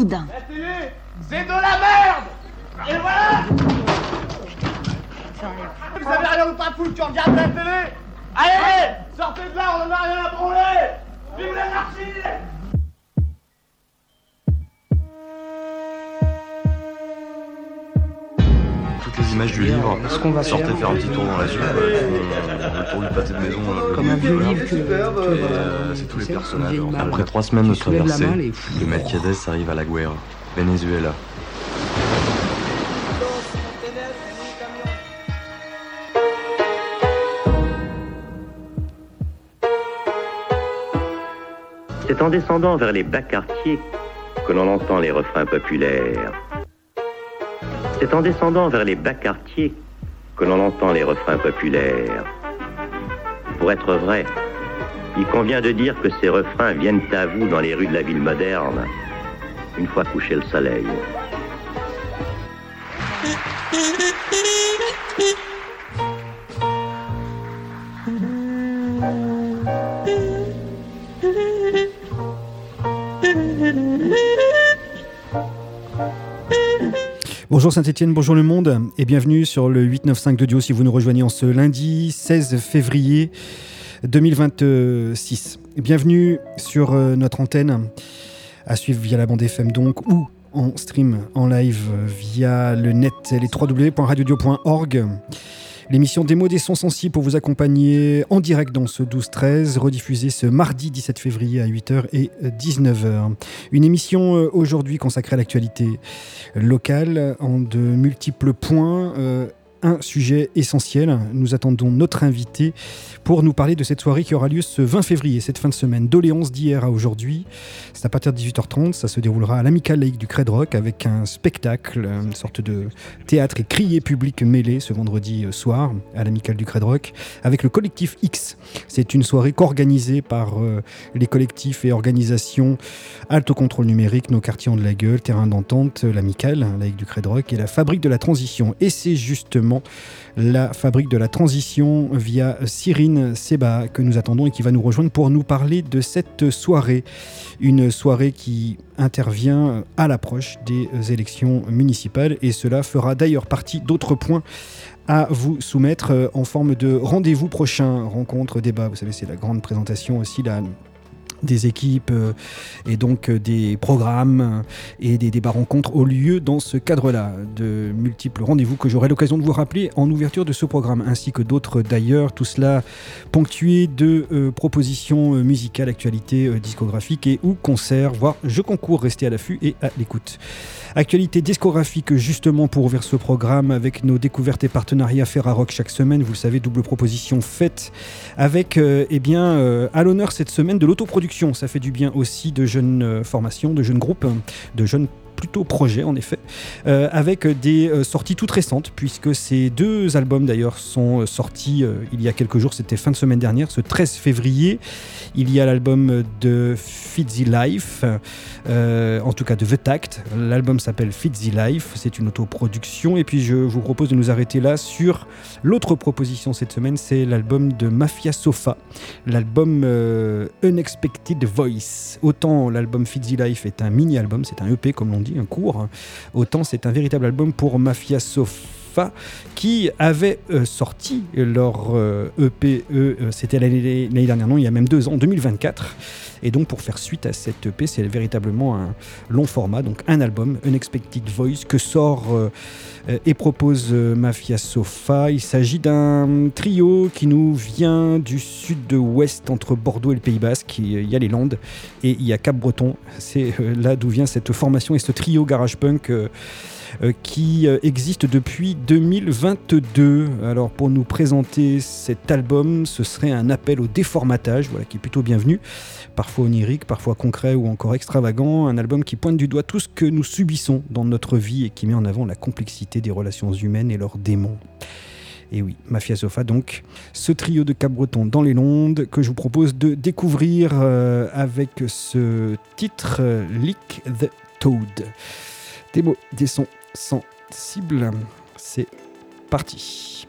soudain. C'est de la merde Et voilà Vous avez rien de pas foutre, tu regardes la télé Allez Sortez de là, on en a rien à branler Vive l'anarchie du livre. Ce qu'on va Sortez faire, un petit tour dans la suite, ouais, font le tour du pâté de maison. euh, Comme un vieux livre que, euh, c'est tous les personnages. Après trois semaines de traversée, le Melquiades arrive à la guerre, Venezuela. C'est en descendant vers les bas quartiers que l'on entend les refrains populaires. C'est en descendant vers les bas quartiers que l'on entend les refrains populaires. Pour être vrai, il convient de dire que ces refrains viennent à vous dans les rues de la ville moderne, une fois couché le soleil. Bonjour Saint-Etienne, bonjour le monde et bienvenue sur le 895 de Dio si vous nous rejoignez en ce lundi 16 février 2026. Bienvenue sur euh, notre antenne à suivre via la bande FM donc ou en stream en live euh, via le net les www.radiodio.org. L'émission Démo des sons sensibles pour vous accompagner en direct dans ce 12-13, rediffusé ce mardi 17 février à 8h et 19h. Une émission euh, aujourd'hui consacrée à l'actualité locale en de multiples points. euh, un sujet essentiel. Nous attendons notre invité pour nous parler de cette soirée qui aura lieu ce 20 février, cette fin de semaine, doléance d'hier à aujourd'hui. C'est à partir de 18h30, ça se déroulera à l'Amicale Laïque du Cred Rock avec un spectacle, une sorte de théâtre et crier public mêlé ce vendredi soir à l'Amicale du Cred Rock avec le collectif X. C'est une soirée co-organisée par euh, les collectifs et organisations Alto Contrôle Numérique, Nos Quartiers ont de la Gueule, Terrain d'Entente, l'Amicale, Laïque du Cred Rock et la Fabrique de la Transition. Et c'est justement la Fabrique de la Transition via Cyrine Seba que nous attendons et qui va nous rejoindre pour nous parler de cette soirée. Une soirée qui intervient à l'approche des élections municipales et cela fera d'ailleurs partie d'autres points à vous soumettre euh, en forme de rendez-vous prochain, rencontre, débat. Vous savez, c'est la grande présentation aussi là, des équipes euh, et donc euh, des programmes euh, et des débats rencontres au lieu dans ce cadre-là de multiples rendez-vous que j'aurai l'occasion de vous rappeler en ouverture de ce programme ainsi que d'autres d'ailleurs tout cela ponctué de propositions musicales actualités discographiques et ou concerts voire je concours restez à l'affût et à l'écoute Actualité discographique justement pour ouvrir ce programme avec nos découvertes et partenariats Ferrarock chaque semaine. Vous le savez, double proposition faite avec euh, eh bien, à l'honneur cette semaine de l'autoproduction. Ça fait du bien aussi de jeunes euh, formations, de jeunes groupes, de jeunes plutôt projets en effet, euh, avec des euh, sorties toutes récentes, puisque ces deux albums d'ailleurs sont euh, sortis il y a quelques jours, c'était fin de semaine dernière, ce 13 février. Il y a l'album de Fitzy Life, en tout cas de The Tact. L'album s'appelle Fitzy Life, c'est une autoproduction. Et puis je vous propose de nous arrêter là sur l'autre proposition cette semaine, c'est l'album de Mafia Sofa, l'album Unexpected Voice. Autant l'album Fitzy Life est un mini-album, c'est un EP comme l'on dit, un court, autant c'est un véritable album pour Mafia Sofa qui avait euh, sorti leur EP, euh, euh, c'était l'année dernière, non, il y a même deux ans, 2024. Et donc pour faire suite à cette EP, c'est véritablement un long format, donc un album, Unexpected Voice, que sort euh, et propose Mafia Sofa. Il s'agit d'un trio qui nous vient du sud-ouest entre Bordeaux et le Pays Basque. Il y a les Landes et il y a Cap-Breton. C'est euh, là d'où vient cette formation et ce trio garage punk. Euh, qui euh, existe depuis 2022. Alors pour nous présenter cet album, ce serait un appel au déformatage, voilà, qui est plutôt bienvenu, parfois onirique, parfois concret ou encore extravagant, un album qui pointe du doigt tout ce que nous subissons dans notre vie et qui met en avant la complexité des relations humaines et leurs démons. Et oui, Mafia Sofa, donc, ce trio de Cap-Breton dans les Landes que je vous propose de découvrir euh, avec ce titre, euh, Lick the Toad. Des mots, des sons sensibles, c'est parti.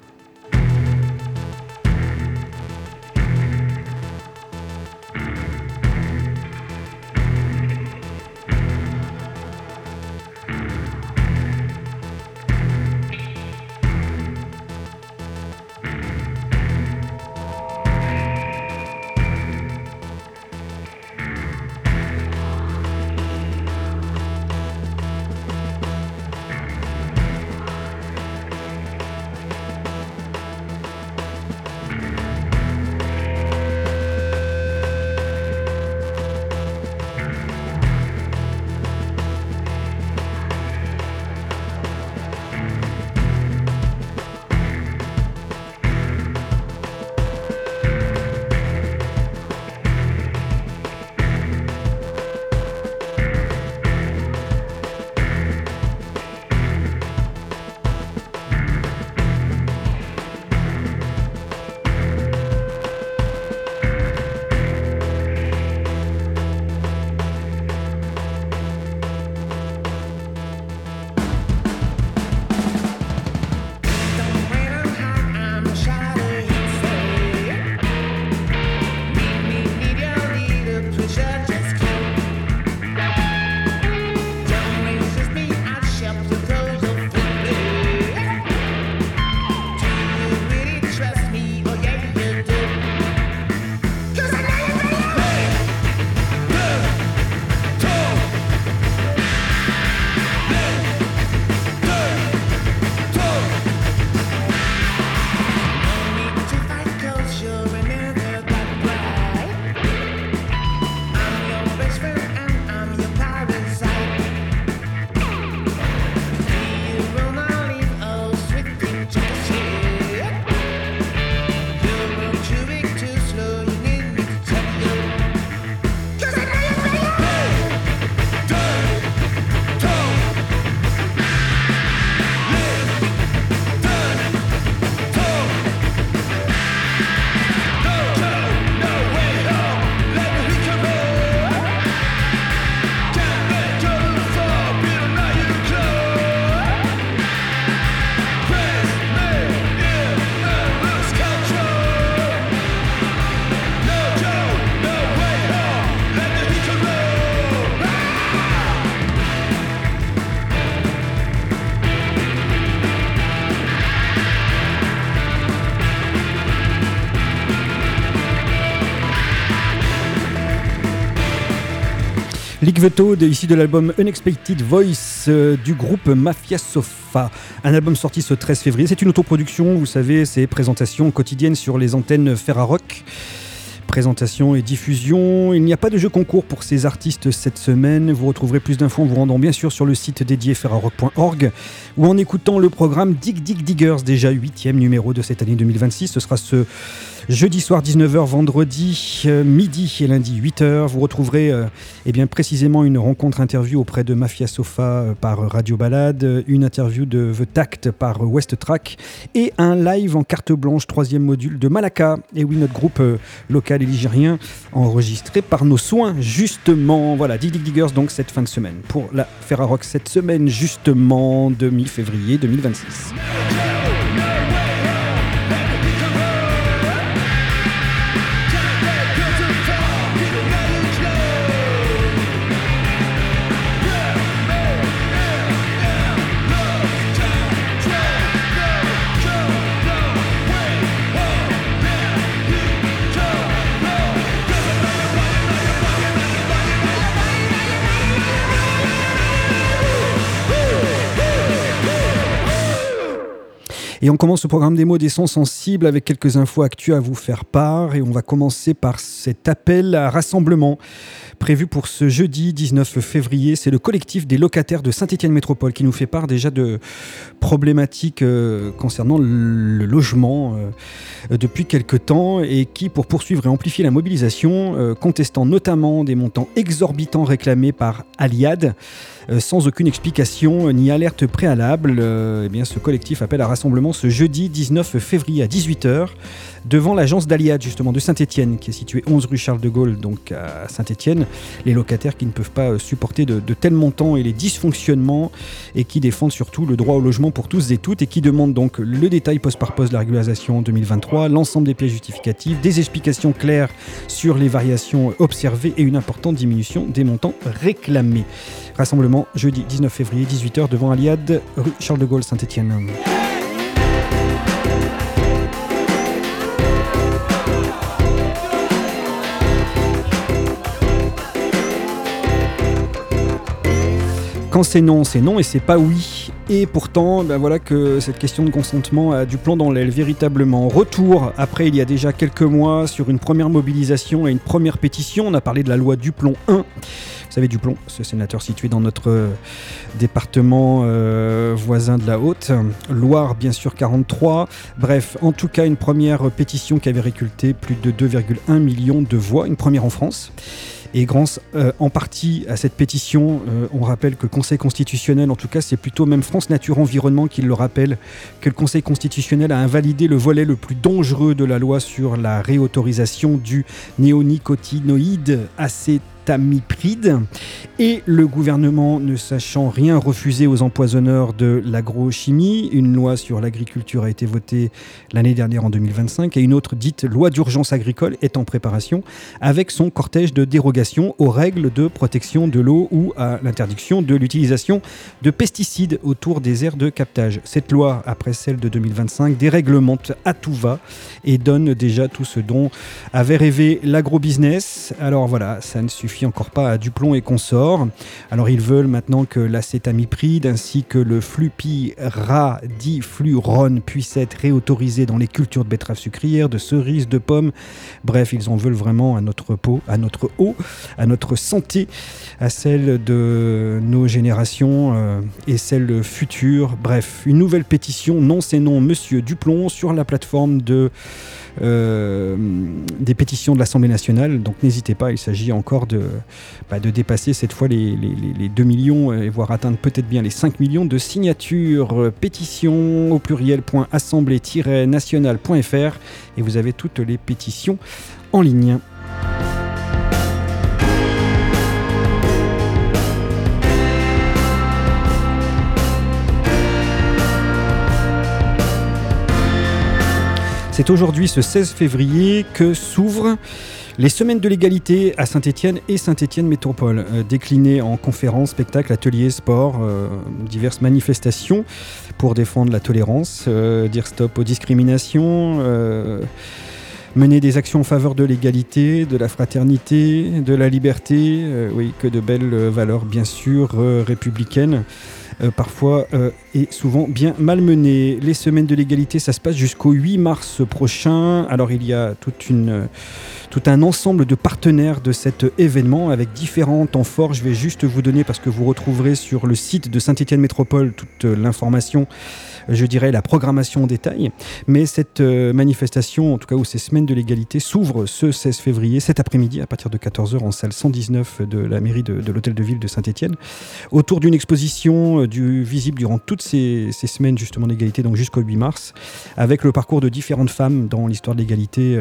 Veto, ici de l'album Unexpected Voice euh, du groupe Mafia Sofa. Un album sorti ce 13 février. C'est une autoproduction, vous savez, c'est présentation quotidienne sur les antennes Ferrarock présentation et diffusion. Il n'y a pas de jeu concours pour ces artistes cette semaine. Vous retrouverez plus d'infos en vous rendant bien sûr sur le site dédié ferrarock.org ou en écoutant le programme Dig Dig Diggers, déjà huitième numéro de cette année 2026. Ce sera ce Jeudi soir 19h, vendredi euh, midi et lundi 8h, vous retrouverez euh, eh bien, précisément une rencontre interview auprès de Mafia Sofa euh, par Radio Balade, une interview de The Tact par West Track et un live en carte blanche, troisième module de Malaka. Et oui, notre groupe local et ligérien enregistré par nos soins, justement. Voilà, Dig Dig Diggers donc cette fin de semaine pour la Ferrarock cette semaine, justement, de mi-février 2026. Et on commence ce programme des mots des sons sensibles avec quelques infos actuelles à vous faire part. Et on va commencer par cet appel à rassemblement prévu pour ce jeudi 19 février. C'est le collectif des locataires de Saint-Étienne Métropole qui nous fait part déjà de problématiques euh, concernant le logement euh, depuis quelque temps et qui, pour poursuivre et amplifier la mobilisation, euh, contestant notamment des montants exorbitants réclamés par Aliad, sans aucune explication ni alerte préalable, eh bien, ce collectif appelle à rassemblement ce jeudi 19 février à 18h devant l'agence d'Aliad justement de Saint-Étienne qui est située 11 rue Charles de Gaulle donc à Saint-Étienne. Les locataires qui ne peuvent pas supporter de, tels montants et les dysfonctionnements et qui défendent surtout le droit au logement pour tous et toutes et qui demandent donc le détail poste par poste de la régularisation 2023, l'ensemble des pièces justificatives, des explications claires sur les variations observées et une importante diminution des montants réclamés. Rassemblement jeudi 19 février 18h devant Aliad rue Charles de Gaulle Saint-Étienne. Quand c'est non, c'est non et c'est pas oui. Et pourtant, ben voilà que cette question de consentement a du plan dans l'aile, véritablement. Retour, après il y a déjà quelques mois, sur une première mobilisation et une première pétition. On a parlé de la loi Duplon 1. Vous savez, Duplon, ce sénateur situé dans notre euh, département euh, voisin de la Haute. Loire, bien sûr, 43. Bref, en tout cas, une première pétition qui avait récolté plus de 2,1 millions de voix, une première en France. Et grâce euh, en partie à cette pétition, euh, on rappelle que le Conseil constitutionnel, en tout cas c'est plutôt même France Nature Environnement qui le rappelle, que le Conseil constitutionnel a invalidé le volet le plus dangereux de la loi sur la réautorisation du néonicotinoïde acétate tamipride. Et le gouvernement, ne sachant rien refuser aux empoisonneurs de l'agrochimie, une loi sur l'agriculture a été votée l'année dernière en 2025 et une autre dite loi d'urgence agricole est en préparation avec son cortège de dérogations aux règles de protection de l'eau ou à l'interdiction de l'utilisation de pesticides autour des aires de captage. Cette loi, après celle de 2025, déréglemente à tout va et donne déjà tout ce dont avait rêvé l'agrobusiness. Alors voilà, ça ne suffit encore pas à Duplon et consorts. Alors ils veulent maintenant que l'acétamipride ainsi que le flupiradiflurone puissent être réautorisés dans les cultures de betteraves sucrières, de cerises, de pommes. Bref, ils en veulent vraiment à notre peau, à notre eau, à notre santé, à celle de nos générations euh, et celle future. Bref, une nouvelle pétition, non c'est non, Monsieur Duplon, sur la plateforme de des pétitions de l'Assemblée nationale. Donc n'hésitez pas, il s'agit encore de, bah, de dépasser cette fois les, les, 2 millions et voire atteindre peut-être bien les 5 millions de signatures. Pétition au pluriel.assemblée-nationale.fr et vous avez toutes les pétitions en ligne. C'est aujourd'hui, ce 16 février, que s'ouvrent les semaines de l'égalité à Saint-Étienne et Saint-Étienne Métropole, euh, déclinées en conférences, spectacles, ateliers, sports, euh, diverses manifestations pour défendre la tolérance, euh, dire stop aux discriminations mener des actions en faveur de l'égalité, de la fraternité, de la liberté, oui, que de belles valeurs bien sûr républicaines. Euh, parfois euh, et souvent bien malmenées. Les semaines de l'égalité, ça se passe jusqu'au 8 mars prochain. Alors il y a euh, tout un ensemble de partenaires de cet événement avec différents temps forts. Je vais juste vous donner, parce que vous retrouverez sur le site de Saint-Étienne Métropole toute euh, l'information je dirais, la programmation en détail. Mais cette euh, manifestation, en tout cas, où ces semaines de l'égalité s'ouvrent ce 16 février, cet après-midi, à partir de 14h, en salle 119 de la mairie de, l'hôtel de ville de Saint-Etienne, autour d'une exposition euh, du, visible durant toutes ces, semaines, justement, d'égalité, donc jusqu'au 8 mars, avec le parcours de différentes femmes dans l'histoire de l'égalité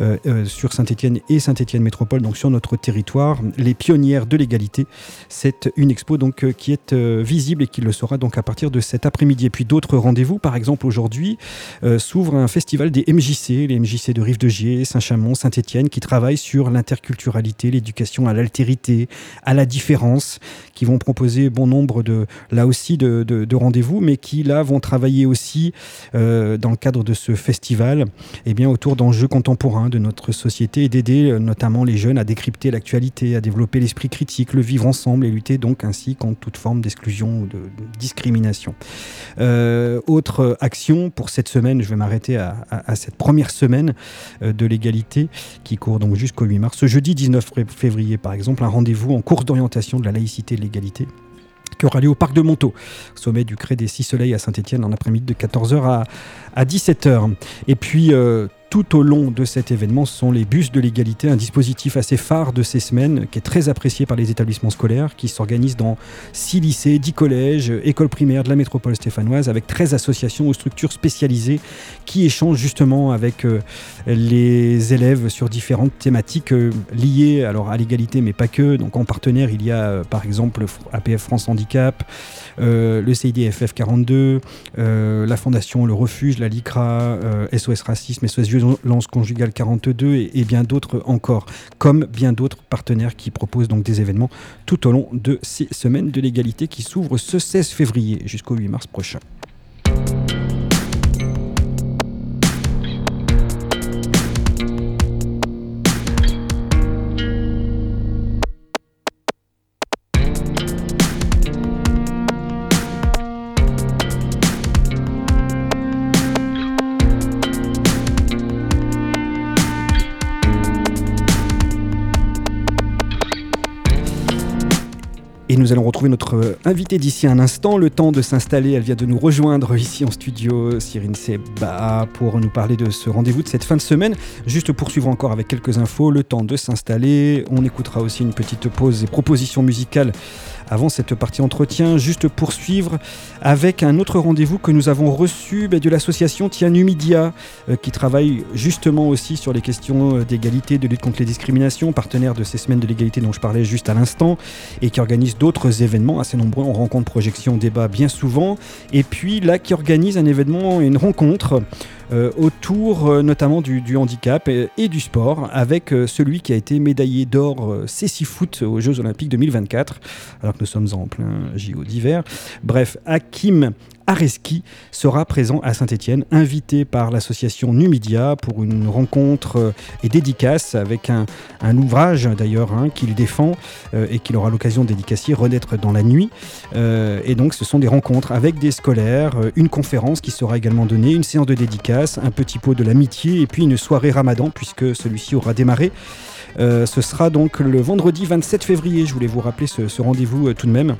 euh, sur Saint-Etienne et Saint-Etienne Métropole, donc sur notre territoire, les pionnières de l'égalité. C'est une expo donc qui est visible et qui le sera donc à partir de cet après-midi. Et puis d'autres rendez-vous, par exemple aujourd'hui, euh, s'ouvre un festival des MJC, les MJC de Rive de Gier, Saint-Chamond, Saint-Etienne, qui travaillent sur l'interculturalité, l'éducation à l'altérité, à la différence, qui vont proposer bon nombre de, là aussi, de, de- de rendez-vous, mais qui là vont travailler aussi euh, dans le cadre de ce festival, eh bien autour d'enjeux contemporains de notre société et d'aider euh, notamment les jeunes à décrypter l'actualité, à développer l'esprit critique, le vivre ensemble et lutter donc ainsi contre toute forme d'exclusion ou de, discrimination. Autre action pour cette semaine, je vais m'arrêter à, cette première semaine euh, de l'égalité qui court donc jusqu'au 8 mars. Ce jeudi 19 fé- février, par exemple, un rendez-vous en course d'orientation de la laïcité et de l'égalité qui aura lieu au parc de Montaut, sommet du Cré des Six Soleils à Saint-Etienne en après-midi de 14h à, à 17h. Et puis, euh, tout au long de cet événement, ce sont les bus de l'égalité, un dispositif assez phare de ces semaines, qui est très apprécié par les établissements scolaires, qui s'organise dans six lycées, 10 collèges, écoles primaires de la métropole stéphanoise, avec 13 associations ou structures spécialisées qui échangent justement avec euh, les élèves sur différentes thématiques euh, liées alors à l'égalité, mais pas que. Donc en partenaire, il y a euh, par exemple APF France Handicap, le CIDFF 42, euh, la Fondation Le Refuge, la LICRA, SOS Racisme, SOS Violence Conjugale 42 et, et bien d'autres encore, comme bien d'autres partenaires qui proposent donc des événements tout au long de ces semaines de l'égalité qui s'ouvrent ce 16 février jusqu'au 8 mars prochain. Nous allons retrouver notre euh, invité d'ici un instant. Le temps de s'installer, elle vient de nous rejoindre ici en studio, Cyrine Seba, pour nous parler de ce rendez-vous de cette fin de semaine. Juste poursuivre encore avec quelques infos, le temps de s'installer. On écoutera aussi une petite pause et propositions musicales avant cette partie entretien. Juste poursuivre avec un autre rendez-vous que nous avons reçu bah, de l'association Tiens Numidia, euh, qui travaille justement aussi sur les questions euh, d'égalité, de lutte contre les discriminations, partenaire de ces semaines de l'égalité dont je parlais juste à l'instant et qui organise d'autres événements assez nombreux. On rencontre projection, débat bien souvent. Et puis là, qui organise un événement, une rencontre autour euh, notamment du, handicap et, du sport avec euh, celui qui a été médaillé d'or euh, Céci Foot aux Jeux Olympiques 2024, alors que nous sommes en plein JO d'hiver. Bref, Hakim Areski sera présent à Saint-Etienne, invité par l'association Numidia pour une rencontre euh, et dédicace avec un, un ouvrage d'ailleurs hein, qu'il défend euh, et qu'il aura l'occasion de dédicacer, Renaître dans la nuit. Euh, et donc ce sont des rencontres avec des scolaires, une conférence qui sera également donnée, une séance de dédicace, un petit pot de l'amitié et puis une soirée ramadan puisque celui-ci aura démarré. Ce sera donc le vendredi 27 février, je voulais vous rappeler ce, rendez-vous tout de même.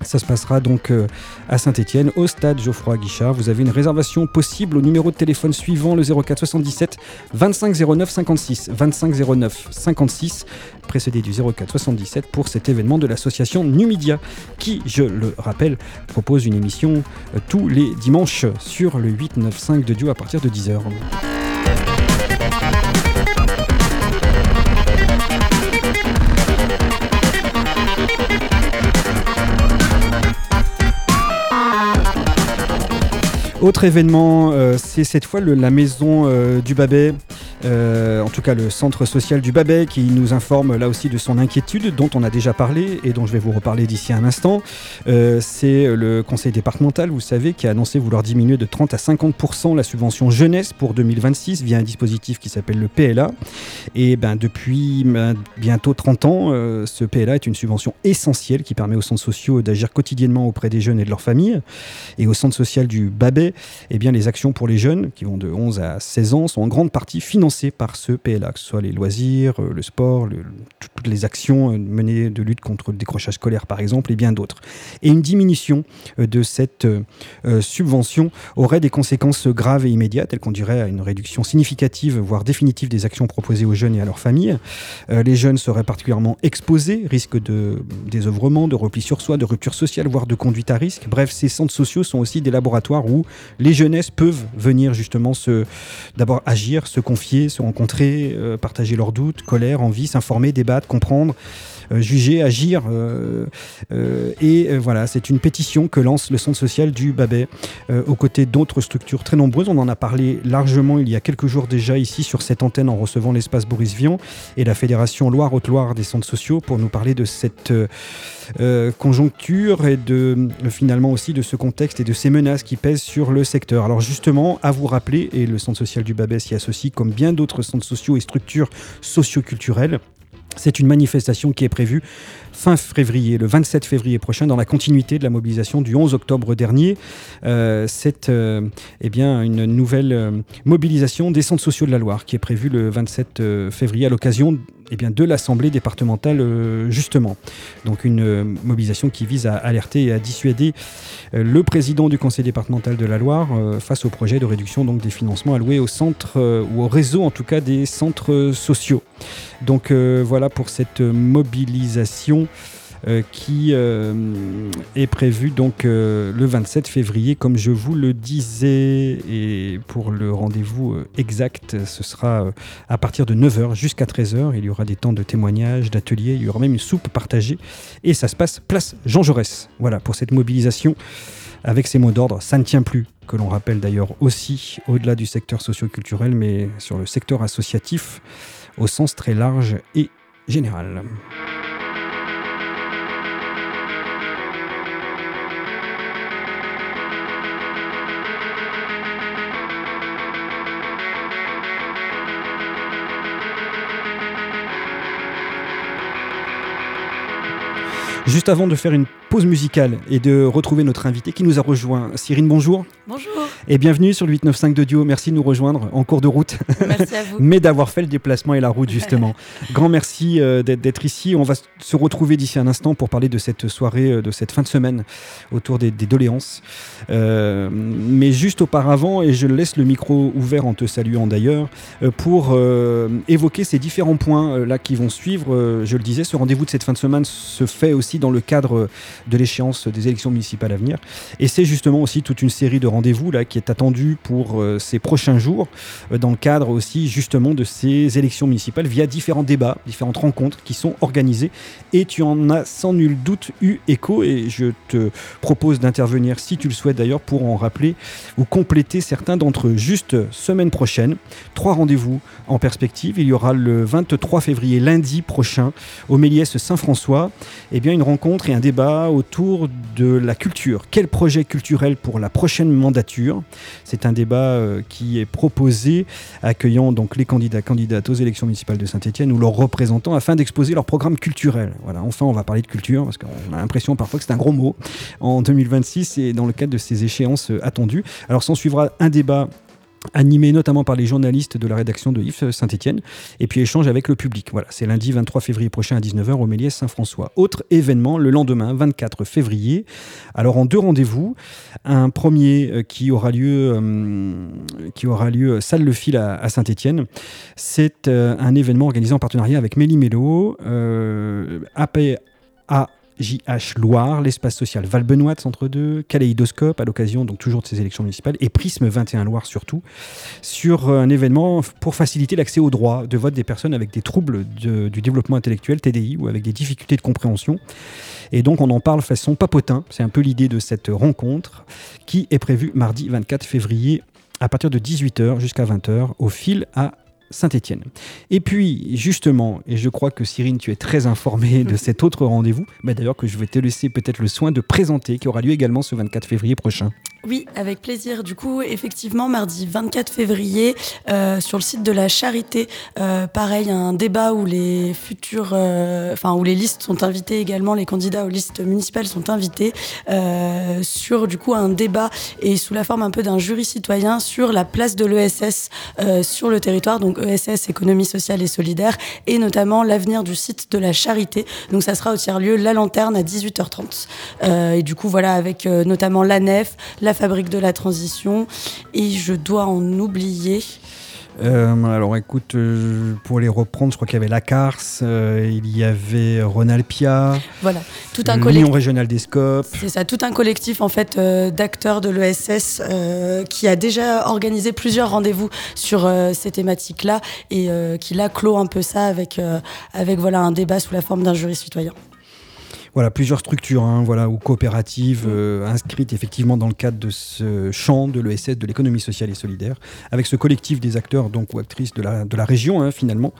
Ça se passera donc euh, à Saint-Etienne, au stade Geoffroy Guichard. Vous avez une réservation possible au numéro de téléphone suivant, le 04 77 25 09 56. 25 09 56, précédé du 04 77 pour cet événement de l'association Numidia, qui, je le rappelle, propose une émission euh, tous les dimanches sur le 895 de Dio à partir de 10h. Autre événement, euh, c'est cette fois le- la maison euh, du Babet en tout cas le centre social du Babet, qui nous informe là aussi de son inquiétude, dont on a déjà parlé et dont je vais vous reparler d'ici un instant. c'est le conseil départemental, vous savez, qui a annoncé vouloir diminuer de 30 à 50% la subvention jeunesse pour 2026 via un dispositif qui s'appelle le PLA. Et ben, depuis ben, bientôt 30 ans, ce PLA est une subvention essentielle qui permet aux centres sociaux d'agir quotidiennement auprès des jeunes et de leurs familles. Et au centre social du Babet, eh bien, les actions pour les jeunes, qui vont de 11 à 16 ans, sont en grande partie financées par ce PLA, que ce soit les loisirs, euh, le sport, toutes les actions euh, menées de lutte contre le décrochage scolaire, par exemple, et bien d'autres. Et une diminution euh, de cette subvention aurait des conséquences graves et immédiates, telles qu'on dirait à une réduction significative, voire définitive des actions proposées aux jeunes et à leurs familles. les jeunes seraient particulièrement exposés, risque de désœuvrement, de repli sur soi, de rupture sociale, voire de conduite à risque. Bref, ces centres sociaux sont aussi des laboratoires où les jeunesses peuvent venir justement se d'abord agir, se confier, se rencontrer, euh, partager leurs doutes, colère, envie, s'informer, débattre, comprendre. Euh, juger, agir. Euh, euh, et voilà, c'est une pétition que lance le centre social du Babet aux côtés d'autres structures très nombreuses. On en a parlé largement il y a quelques jours déjà ici sur cette antenne en recevant l'espace Boris Vian et la Fédération Loire-Haute-Loire des centres sociaux pour nous parler de cette conjoncture et de finalement aussi de ce contexte et de ces menaces qui pèsent sur le secteur. Alors justement, à vous rappeler, et le centre social du Babet s'y associe comme bien d'autres centres sociaux et structures socioculturelles, c'est une manifestation qui est prévue fin février, le 27 février prochain, dans la continuité de la mobilisation du 11 octobre dernier. Euh, c'est euh, eh bien, une nouvelle euh, mobilisation des centres sociaux de la Loire qui est prévue le 27 février à l'occasion eh bien, de l'Assemblée départementale, euh, justement. Donc une euh, mobilisation qui vise à alerter et à dissuader euh, le président du conseil départemental de la Loire face au projet de réduction donc, des financements alloués au centre, ou au réseau en tout cas des centres sociaux. Donc voilà pour cette mobilisation. Euh, qui euh, est prévu donc euh, le 27 février, comme je vous le disais. Et pour le rendez-vous exact, ce sera à partir de 9h jusqu'à 13h. Il y aura des temps de témoignages, d'ateliers, il y aura même une soupe partagée. Et ça se passe place Jean Jaurès. Voilà pour cette mobilisation avec ces mots d'ordre. Ça ne tient plus, que l'on rappelle d'ailleurs aussi au-delà du secteur socio-culturel, mais sur le secteur associatif au sens très large et général. Juste avant de faire une pause musicale et de retrouver notre invité qui nous a rejoint, Cyrine, bonjour. Bonjour. Et bienvenue sur le 895 de Duo. Merci de nous rejoindre en cours de route. Merci à vous. Mais d'avoir fait le déplacement et la route, justement. Grand merci euh, d'être ici. On va se retrouver d'ici un instant pour parler de cette soirée, euh, de cette fin de semaine autour des, doléances. Euh, mais juste auparavant, et je laisse le micro ouvert en te saluant d'ailleurs, pour évoquer ces différents points là qui vont suivre. je le disais, ce rendez-vous de cette fin de semaine se fait aussi dans le cadre de l'échéance des élections municipales à venir. Et c'est justement aussi toute une série de rendez-vous là qui est attendue pour euh, ces prochains jours, euh, dans le cadre aussi justement de ces élections municipales via différents débats, différentes rencontres qui sont organisées. Et tu en as sans nul doute eu écho et je te propose d'intervenir si tu le souhaites d'ailleurs pour en rappeler ou compléter certains d'entre eux. Juste semaine prochaine, trois rendez-vous en perspective. Il y aura le 23 février, lundi prochain, au Méliès Saint-François, et eh bien une rencontre et un débat autour de la culture. Quel projet culturel pour la prochaine mandature? C'est un débat euh, qui est proposé, accueillant donc les candidats candidates aux élections municipales de Saint-Etienne ou leurs représentants afin d'exposer leur programme culturel. Voilà, enfin on va parler de culture parce qu'on a l'impression parfois que c'est un gros mot en 2026 et dans le cadre de ces échéances euh, attendues. Alors s'en suivra un débat animé notamment par les journalistes de la rédaction de Yves Saint-Etienne, et puis échange avec le public. Voilà, c'est lundi 23 février prochain à 19h au Méliès Saint-François. Autre événement, le lendemain, 24 février. Alors en deux rendez-vous, un premier euh, qui aura lieu, euh, qui aura lieu salle Le Fil à, Saint-Etienne. C'est euh, un événement organisé en partenariat avec Méli Mélo, APA JH Loire, l'espace social Val-Benoît, Centre 2, Kaléidoscope, à l'occasion donc toujours de ces élections municipales, et Prisme 21 Loire surtout, sur un événement pour faciliter l'accès aux droits de vote des personnes avec des troubles du développement intellectuel, TDI, ou avec des difficultés de compréhension. Et donc on en parle façon papotin, c'est un peu l'idée de cette rencontre, qui est prévue mardi 24 février à partir de 18h jusqu'à 20h au fil à Saint-Étienne. Et puis, justement, et je crois que Cyrine, tu es très informée de cet autre rendez-vous, mais d'ailleurs que je vais te laisser peut-être le soin de présenter, qui aura lieu également ce 24 février prochain. Oui, avec plaisir. Du coup, effectivement, mardi 24 février, euh, sur le site de la Charité, euh, pareil, un débat où les futurs, euh, enfin où les listes sont invités également, les candidats aux listes municipales sont invités euh, sur du coup un débat et sous la forme un peu d'un jury citoyen sur la place de l'ESS euh, sur le territoire, donc ESS économie sociale et solidaire, et notamment l'avenir du site de la Charité. Donc ça sera au tiers-lieu La Lanterne à 18h30. Euh, et du coup voilà avec notamment la nef, la fabrique de la transition, et je dois en oublier. Euh, alors écoute, euh, pour les reprendre, je crois qu'il y avait la Cars, euh, il y avait Ronalpia, Voilà, tout un collectif. régionale des scopes. C'est ça, tout un collectif en fait euh, d'acteurs de l'ESS euh, qui a déjà organisé plusieurs rendez-vous sur euh, ces thématiques-là et euh, qui là clôt un peu ça avec euh, avec voilà un débat sous la forme d'un jury citoyen. Voilà, plusieurs structures hein, voilà, ou coopératives euh, inscrites effectivement dans le cadre de ce champ de l'ESS, de l'économie sociale et solidaire, avec ce collectif des acteurs donc, ou actrices de la, de la région, hein, finalement,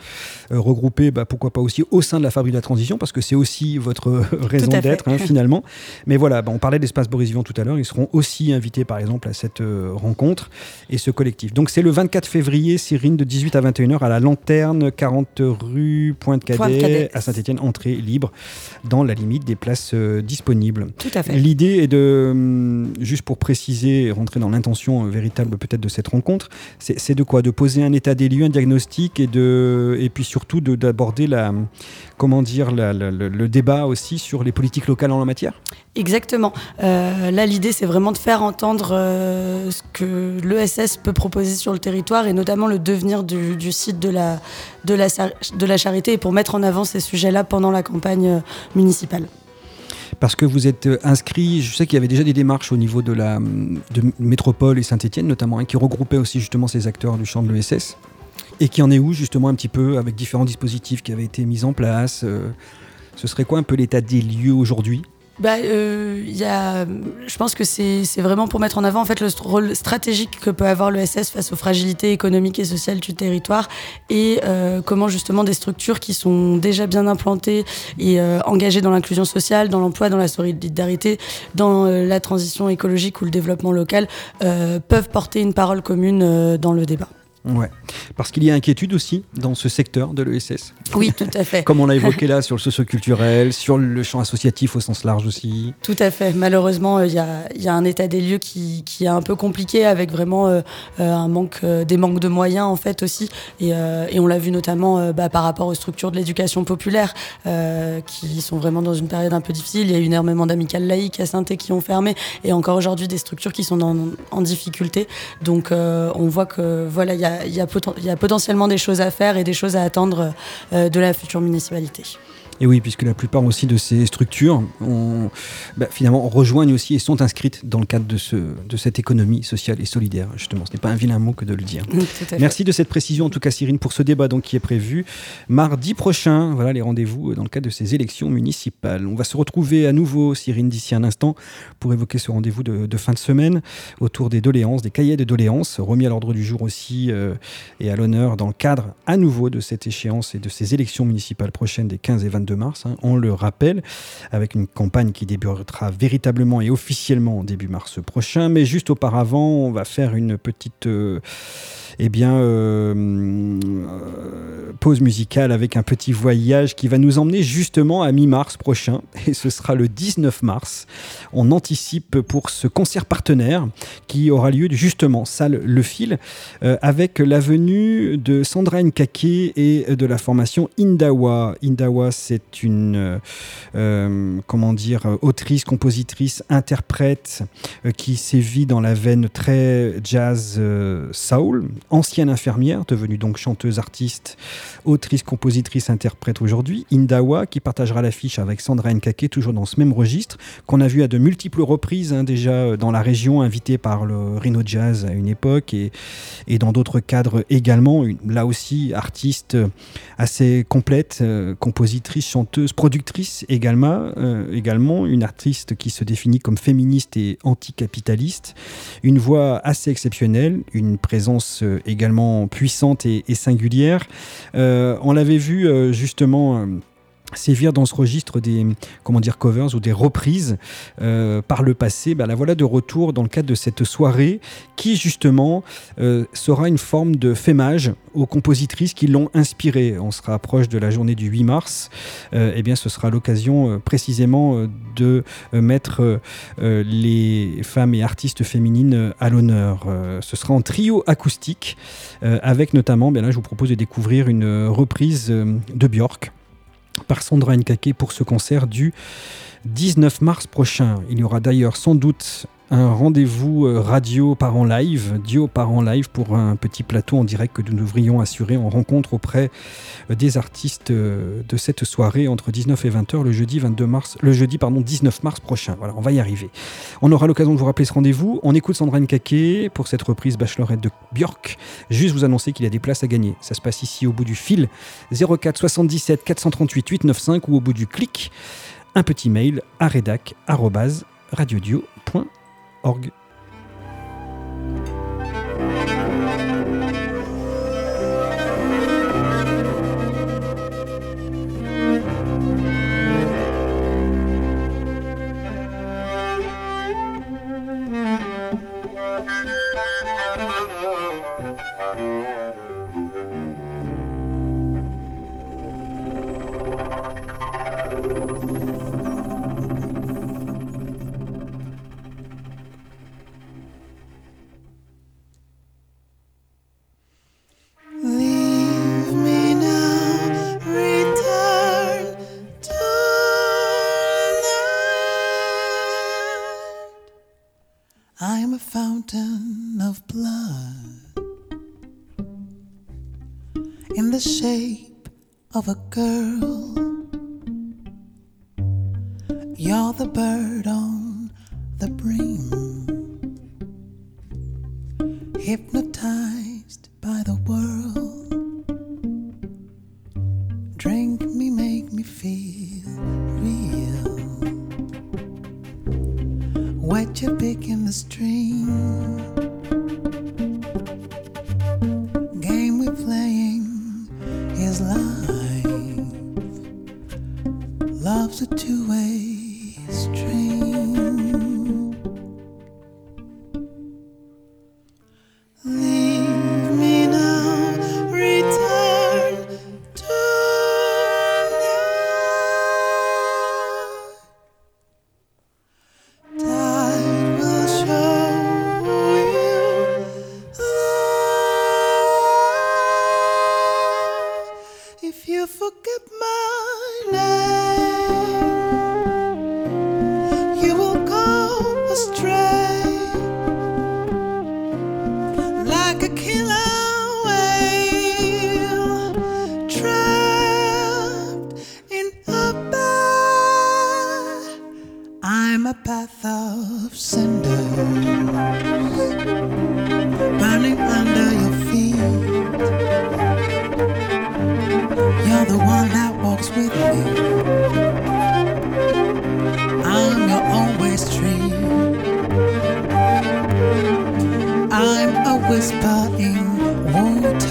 euh, regroupés, bah, pourquoi pas aussi au sein de la Fabrique de la Transition, parce que c'est aussi votre raison d'être, hein, finalement. Mais voilà, bah, on parlait d'Espace Boris Vian tout à l'heure, ils seront aussi invités, par exemple, à cette euh, rencontre et ce collectif. Donc c'est le 24 février, Cyrine, de 18 à 21h, à la Lanterne, 40 rue Pointe-Cadet, à Saint-Étienne, entrée libre, dans la limite des places euh, disponibles. Tout à fait. L'idée est de, hum, juste pour préciser, et rentrer dans l'intention euh, véritable peut-être de cette rencontre, c'est de quoi? De poser un état des lieux, un diagnostic, et, de, et puis surtout de- d'aborder la, comment dire, la- la- le, le débat aussi sur les politiques locales en la matière? Exactement. Euh, là, l'idée, c'est vraiment de faire entendre euh, ce que l'ESS peut proposer sur le territoire et notamment le devenir du, site de la, de, la, charité et pour mettre en avant ces sujets-là pendant la campagne euh, municipale. Parce que vous êtes inscrit, je sais qu'il y avait déjà des démarches au niveau de la de Métropole et Saint-Etienne notamment, hein, qui regroupaient aussi justement ces acteurs du champ de l'ESS. Et qui en est où justement un petit peu avec différents dispositifs qui avaient été mis en place Ce serait quoi un peu l'état des lieux aujourd'hui Bah, euh, y a, je pense que c'est vraiment pour mettre en avant en fait le rôle stratégique que peut avoir l'ESS face aux fragilités économiques et sociales du territoire et euh, comment justement des structures qui sont déjà bien implantées et euh, engagées dans l'inclusion sociale, dans l'emploi, dans la solidarité, dans euh, la transition écologique ou le développement local peuvent porter une parole commune dans le débat. Ouais. Parce qu'il y a inquiétude aussi dans ce secteur de l'ESS. Oui, tout à fait. Comme on l'a évoqué là sur le socioculturel, sur le champ associatif au sens large aussi. Tout à fait. Malheureusement, euh, il y, a, il y a un état des lieux qui, qui est un peu compliqué avec vraiment euh, euh, un manque, euh, des manques de moyens en fait aussi. Et, et on l'a vu notamment bah, par rapport aux structures de l'éducation populaire qui sont vraiment dans une période un peu difficile. Il y a eu énormément d'amicales laïques à saint qui ont fermé et encore aujourd'hui des structures qui sont en difficulté. Donc on voit que voilà, il y a, il y a potentiellement des choses à faire et des choses à attendre euh, de la future municipalité. Et oui, puisque la plupart aussi de ces structures ont, bah, finalement rejoignent aussi et sont inscrites dans le cadre de, ce, de cette économie sociale et solidaire. Justement, ce n'est pas un vilain mot que de le dire. Merci de cette précision, en tout cas, Cyrine, pour ce débat donc, qui est prévu mardi prochain. Voilà les rendez-vous dans le cadre de ces élections municipales. On va se retrouver à nouveau, Cyrine, d'ici un instant, pour évoquer ce rendez-vous de, de fin de semaine autour des doléances, des cahiers de doléances, remis à l'ordre du jour aussi euh, et à l'honneur dans le cadre à nouveau de cette échéance et de ces élections municipales prochaines des 15 et 22 mars. hein. on le rappelle, avec une campagne qui débutera véritablement et officiellement en début mars prochain. Mais juste auparavant, on va faire une petite. euh, eh bien, euh, euh, pause musicale avec un petit voyage qui va nous emmener justement à mi-mars prochain. Et ce sera le 19 mars. On anticipe pour ce concert partenaire qui aura lieu justement, salle Le Fil, avec la venue de Sandra Nkake et de la formation Indawa. Indawa, c'est une, euh, euh, comment dire, autrice, compositrice, interprète euh, qui sévit dans la veine très jazz soul, ancienne infirmière, devenue donc chanteuse, artiste, autrice, compositrice, interprète aujourd'hui. Indawa, qui partagera l'affiche avec Sandra Nkake, toujours dans ce même registre, qu'on a vu à de multiples reprises hein, déjà dans la région, invitée par le Rhino Jazz à une époque et, et dans d'autres cadres également. Là aussi, artiste assez complète, compositrice, chanteuse, productrice également, également, une artiste qui se définit comme féministe et anticapitaliste, une voix assez exceptionnelle, une présence également puissante et, et singulière. on l'avait vu justement sévir dans ce registre des comment dire covers ou des reprises euh, par le passé, ben la voilà de retour dans le cadre de cette soirée qui justement euh, sera une forme de fémage aux compositrices qui l'ont inspiré. On se rapproche de la journée du 8 mars, euh, eh bien ce sera l'occasion précisément de mettre les femmes et artistes féminines à l'honneur. ce sera en trio acoustique avec notamment, bien là je vous propose de découvrir une reprise de Björk par Sandra Nkake pour ce concert du 19 mars prochain. Il y aura d'ailleurs sans doute un rendez-vous euh, radio par en live, Dio par en live pour un petit plateau en direct que nous devrions assurer en rencontre auprès euh, des artistes euh, de cette soirée entre 19 et 20h le jeudi 22 mars, le jeudi pardon 19 mars prochain. Voilà, on va y arriver. On aura l'occasion de vous rappeler ce rendez-vous. On écoute Sandra Nkake pour cette reprise Bachelorette de Björk. Juste vous annoncer qu'il y a des places à gagner. Ça se passe ici au bout du fil 04 77 438 895 ou au bout du clic. Un petit mail à redac@radiodio.com org. Girl. Tá deeper in.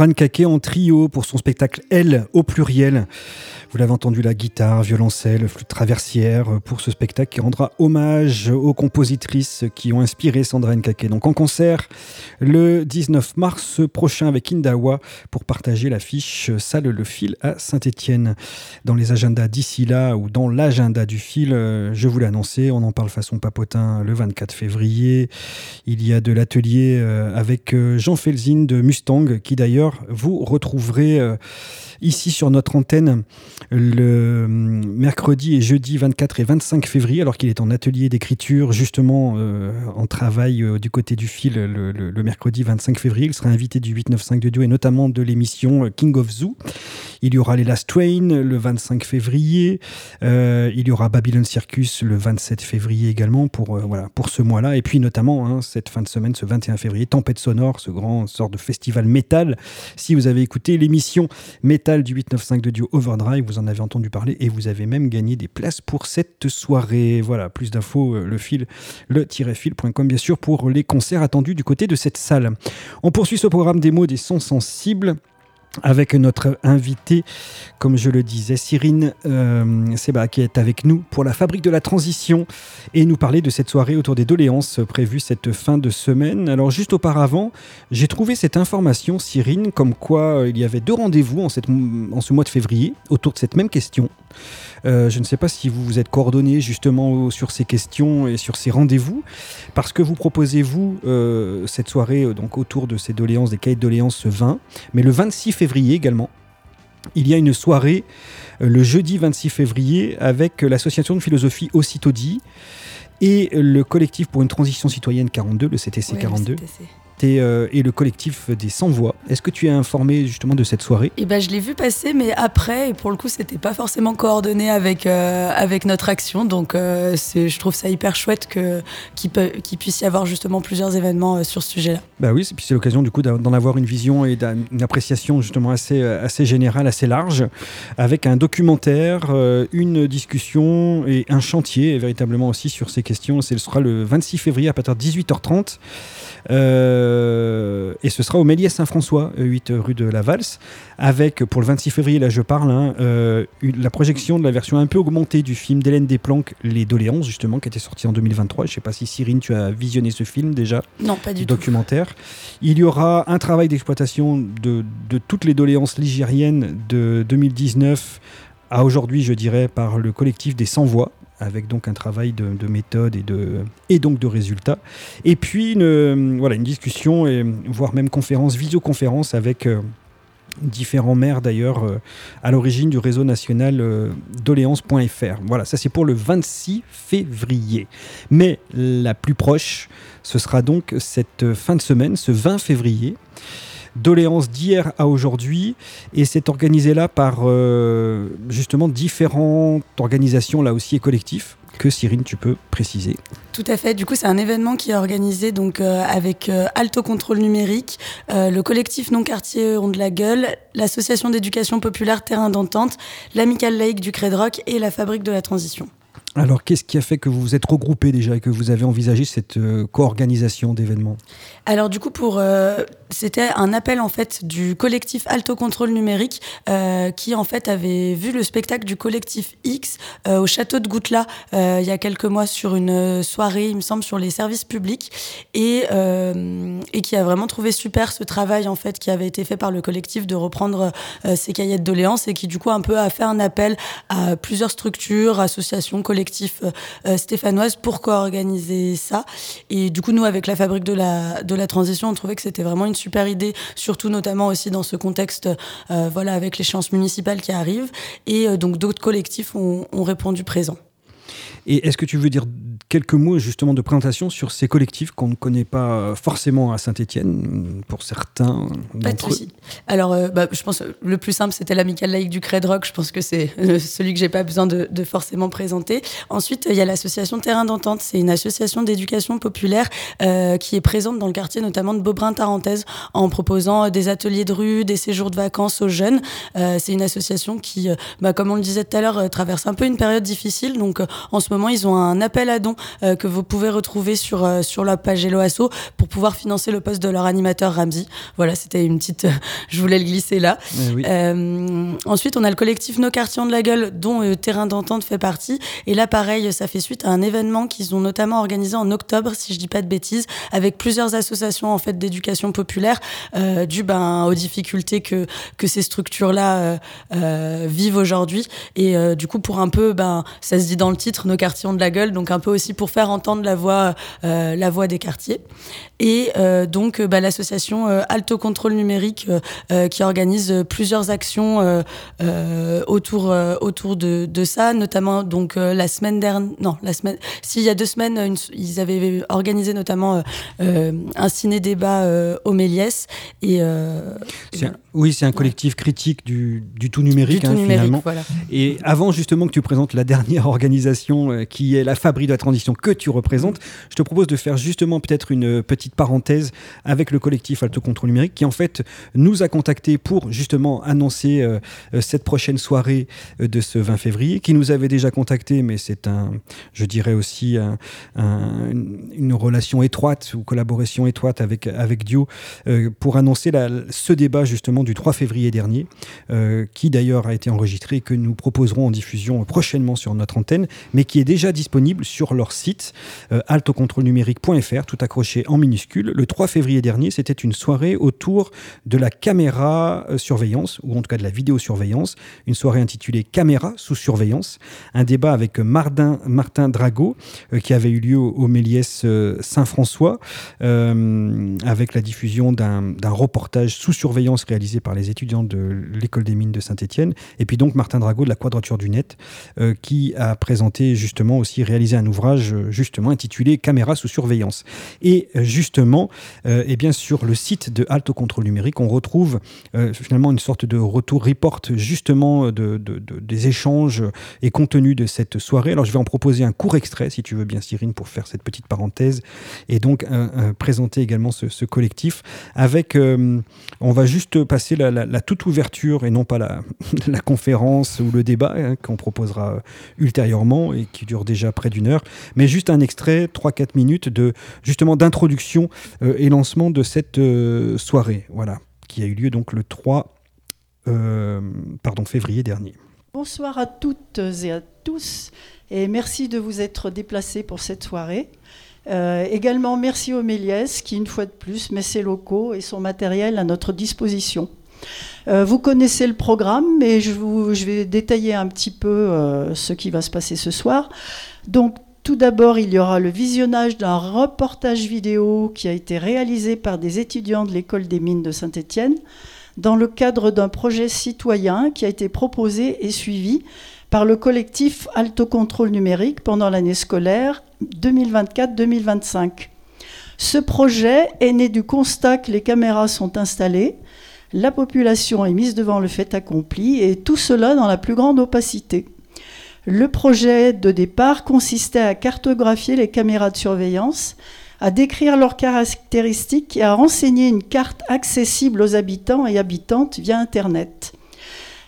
Sandra Nkake en trio pour son spectacle Elle au pluriel. Vous l'avez entendu, la guitare, violoncelle, flûte traversière pour ce spectacle qui rendra hommage aux compositrices qui ont inspiré Sandra Nkake. Donc en concert le 19 mars prochain avec Indawa pour partager l'affiche Salle Le Fil à Saint-Étienne. Dans les agendas d'ici là ou dans l'agenda du fil, je vous annoncé, on en parle façon papotin le 24 février. Il y a de l'atelier euh, avec euh, Jean Felzin de Mustang qui d'ailleurs vous retrouverez euh, ici sur notre antenne le hum, mercredi et jeudi 24 et 25 février, alors qu'il est en atelier d'écriture, justement euh, en travail euh, du côté du fil le, mercredi 25 février. Il sera invité du 895 de Dieu et notamment de l'émission euh, King of Zoo. Il y aura les Last Train le 25 février. il y aura Babylon Circus le 27 février également pour, voilà, pour ce mois-là. Et puis notamment hein, cette fin de semaine, ce 21 février, Tempête Sonore, ce grand sort de festival métal. Si vous avez écouté l'émission métal du 895 de Dieu Overdrive, vous en avez entendu parler et vous avez même gagné des places pour cette soirée. Voilà, plus d'infos, euh, le fil, le-fil.com bien sûr pour les concerts attendus du côté de cette salle. On poursuit ce programme des mots des sons sensibles avec notre invité, comme je le disais, Cyrine euh, Seba, qui est avec nous pour la Fabrique de la Transition et nous parler de cette soirée autour des doléances prévues cette fin de semaine. Alors juste auparavant, j'ai trouvé cette information, Cyrine, comme quoi euh, il y avait deux rendez-vous en, en ce mois de février autour de cette même question. Euh, je ne sais pas si vous vous êtes coordonné justement sur ces questions et sur ces rendez-vous, parce que vous proposez, vous, euh, cette soirée euh, donc autour de ces doléances, des cahiers de doléances 20, mais le 26 février également, il y a une soirée le jeudi 26 février avec l'association de philosophie Aussitôt dit et le collectif pour une transition citoyenne 42, le CTC 42. Euh, et le collectif des Sans Voix. Est-ce que tu es informé justement de cette soirée? Eh ben, je l'ai vu passer, mais après, et pour le coup, c'était pas forcément coordonné avec, euh, avec notre action. Donc, euh, je trouve ça hyper chouette qu'il puisse y avoir justement plusieurs événements sur ce sujet-là. Bah oui, c'est l'occasion du coup d'en avoir une vision et une appréciation justement assez, assez générale, assez large, avec un documentaire, une discussion et un chantier véritablement aussi sur ces questions. Ce sera le 26 février à partir de 18h30. Euh, et ce sera au Méliès Saint-François, 8 rue de la Valse, avec, pour le 26 février, là je parle, hein, euh, la projection de la version un peu augmentée du film d'Hélène Desplanques, Les Doléances, justement, qui était sorti en 2023. Je ne sais pas si Cyrine, tu as visionné ce film déjà. Non, pas du documentaire. Il y aura un travail d'exploitation de, de toutes les doléances ligériennes de 2019 à aujourd'hui, je dirais, par le collectif des Sans Voix, avec donc un travail de, méthode et, de, et donc de résultats. Et puis une, voilà, une discussion, voire même conférence, visioconférence avec euh, différents maires d'ailleurs euh, à l'origine du réseau national euh, doléances.fr. Voilà, ça c'est pour le 26 février. Mais la plus proche, ce sera donc cette fin de semaine, ce 20 février doléances d'hier à aujourd'hui. Et c'est organisé là par euh, justement différentes organisations, là aussi, et collectifs que Cyrine, tu peux préciser? Tout à fait. Du coup, c'est un événement qui est organisé donc euh, avec euh, Alto Contrôle Numérique, le collectif Non Quartier Ont de la Gueule, l'association d'éducation populaire Terrain d'entente, l'amicale laïque du Crédroc et la Fabrique de la Transition. Alors, qu'est-ce qui a fait que vous vous êtes regroupés déjà et que vous avez envisagé cette euh, co-organisation d'événements? Alors, du coup, pour euh, c'était un appel en fait du collectif Alto Contrôle Numérique euh, qui en fait avait vu le spectacle du collectif X au château de Goutela il y a quelques mois sur une soirée, il me semble, sur les services publics et et qui a vraiment trouvé super ce travail en fait qui avait été fait par le collectif de reprendre ces cahiers de doléances et qui du coup un peu a fait un appel à plusieurs structures, associations, collectifs collectif euh, euh, stéphanoise pour co-organiser ça. Et du coup, nous, avec la fabrique de la, de la transition, on trouvait que c'était vraiment une super idée, surtout notamment aussi dans ce contexte, euh, voilà, avec l'échéance municipale qui arrive. Et donc, d'autres collectifs ont, ont répondu présent. Et est-ce que tu veux dire quelques mots justement de présentation sur ces collectifs qu'on ne connaît pas forcément à Saint-Etienne, pour certains. Pas de souci. Alors, euh, bah, je pense le plus simple, c'était l'amicale laïque du Cred Rock. Je pense que c'est euh, celui que j'ai pas besoin de, forcément présenter. Ensuite, il y a l'association Terrain d'entente. C'est une association d'éducation populaire euh, qui est présente dans le quartier, notamment de Beaubrun-Tarentaise, en proposant des ateliers de rue, des séjours de vacances aux jeunes. c'est une association qui, bah, comme on le disait tout à l'heure, traverse un peu une période difficile. Donc, en ce ce moment, ils ont un appel à dons que vous pouvez retrouver sur, sur la page Hello Asso pour pouvoir financer le poste de leur animateur Ramsey. Voilà, c'était une petite. je voulais le glisser là. Eh ensuite, on a le collectif Nos Quartiers de la Gueule, dont Terrain d'Entente fait partie. Et là, pareil, ça fait suite à un événement qu'ils ont notamment organisé en octobre, si je dis pas de bêtises, avec plusieurs associations en fait d'éducation populaire, euh, dû ben, aux difficultés que, que ces structures-là euh, euh, vivent aujourd'hui. Et euh, du coup, pour un peu, ben, ça se dit dans le titre, nos quartiers ont de la gueule, donc un peu aussi pour faire entendre la voix, euh, la voix des quartiers. Et euh, donc, ben, l'association Alto Contrôle Numérique qui organise plusieurs actions autour, autour de, de, ça, notamment donc la semaine dernière, non, la semaine, s'il y a deux semaines, une, ils avaient organisé notamment un ciné-débat au Méliès. Et, oui, c'est un collectif critique du, du tout numérique, du tout hein, numérique finalement. voilà. Et avant justement que tu présentes la dernière organisation euh, qui est la Fabrique de la transition que tu représentes, je te propose de faire justement peut-être une petite parenthèse avec le collectif Alto Contrôle Numérique qui en fait nous a contacté pour justement annoncer euh, euh, cette prochaine soirée euh, de ce 20 février, qui nous avait déjà contacté, mais c'est un, je dirais aussi un, un, une relation étroite ou collaboration étroite avec, avec Dio euh, pour annoncer ce débat justement du 3 février dernier, euh, qui d'ailleurs a été enregistré et que nous proposerons en diffusion prochainement sur notre antenne, mais qui est déjà disponible sur leur site euh, altocontrôlenumérique.fr, tout accroché en minuscule. Le 3 février dernier, c'était une soirée autour de la caméra euh, surveillance, ou en tout cas de la vidéosurveillance, une soirée intitulée Caméra sous surveillance, un débat avec Martin, Martin Drago, euh, qui avait eu lieu au, Méliès euh, Saint-François, avec la diffusion d'un reportage sous surveillance réalisé par les étudiants de l'école des mines de Saint-Étienne, et puis donc Martin Drago de la Quadrature du Net, qui a présenté justement aussi réalisé un ouvrage euh, justement intitulé Caméra sous surveillance. Et euh, justement, euh, eh bien sur le site de Alto Contrôle Numérique, on retrouve finalement une sorte de retour report justement de, de, de, des échanges et contenus de cette soirée. Alors je vais en proposer un court extrait, si tu veux bien Cyrine, pour faire cette petite parenthèse, et donc présenter également ce, collectif avec, on va juste passer la, toute ouverture et non pas la, la conférence ou le débat hein, qu'on proposera ultérieurement et qui dure déjà près d'une heure, mais juste un extrait, 3-4 minutes de justement d'introduction euh, et lancement de cette euh, soirée, voilà, qui a eu lieu donc le 3 euh, pardon, février dernier. Bonsoir à toutes et à tous et merci de vous être déplacés pour cette soirée. Également merci au Méliès qui une fois de plus met ses locaux et son matériel à notre disposition. Euh, vous connaissez le programme, mais je, vais détailler un petit peu euh, ce qui va se passer ce soir. Donc tout d'abord, il y aura le visionnage d'un reportage vidéo qui a été réalisé par des étudiants de l'école des mines de Saint-Étienne dans le cadre d'un projet citoyen qui a été proposé et suivi par le collectif Alto Contrôle Numérique pendant l'année scolaire 2024-2025. Ce projet est né du constat que les caméras sont installées, la population est mise devant le fait accompli et tout cela dans la plus grande opacité. Le projet de départ consistait à cartographier les caméras de surveillance, à décrire leurs caractéristiques et à renseigner une carte accessible aux habitants et habitantes via Internet.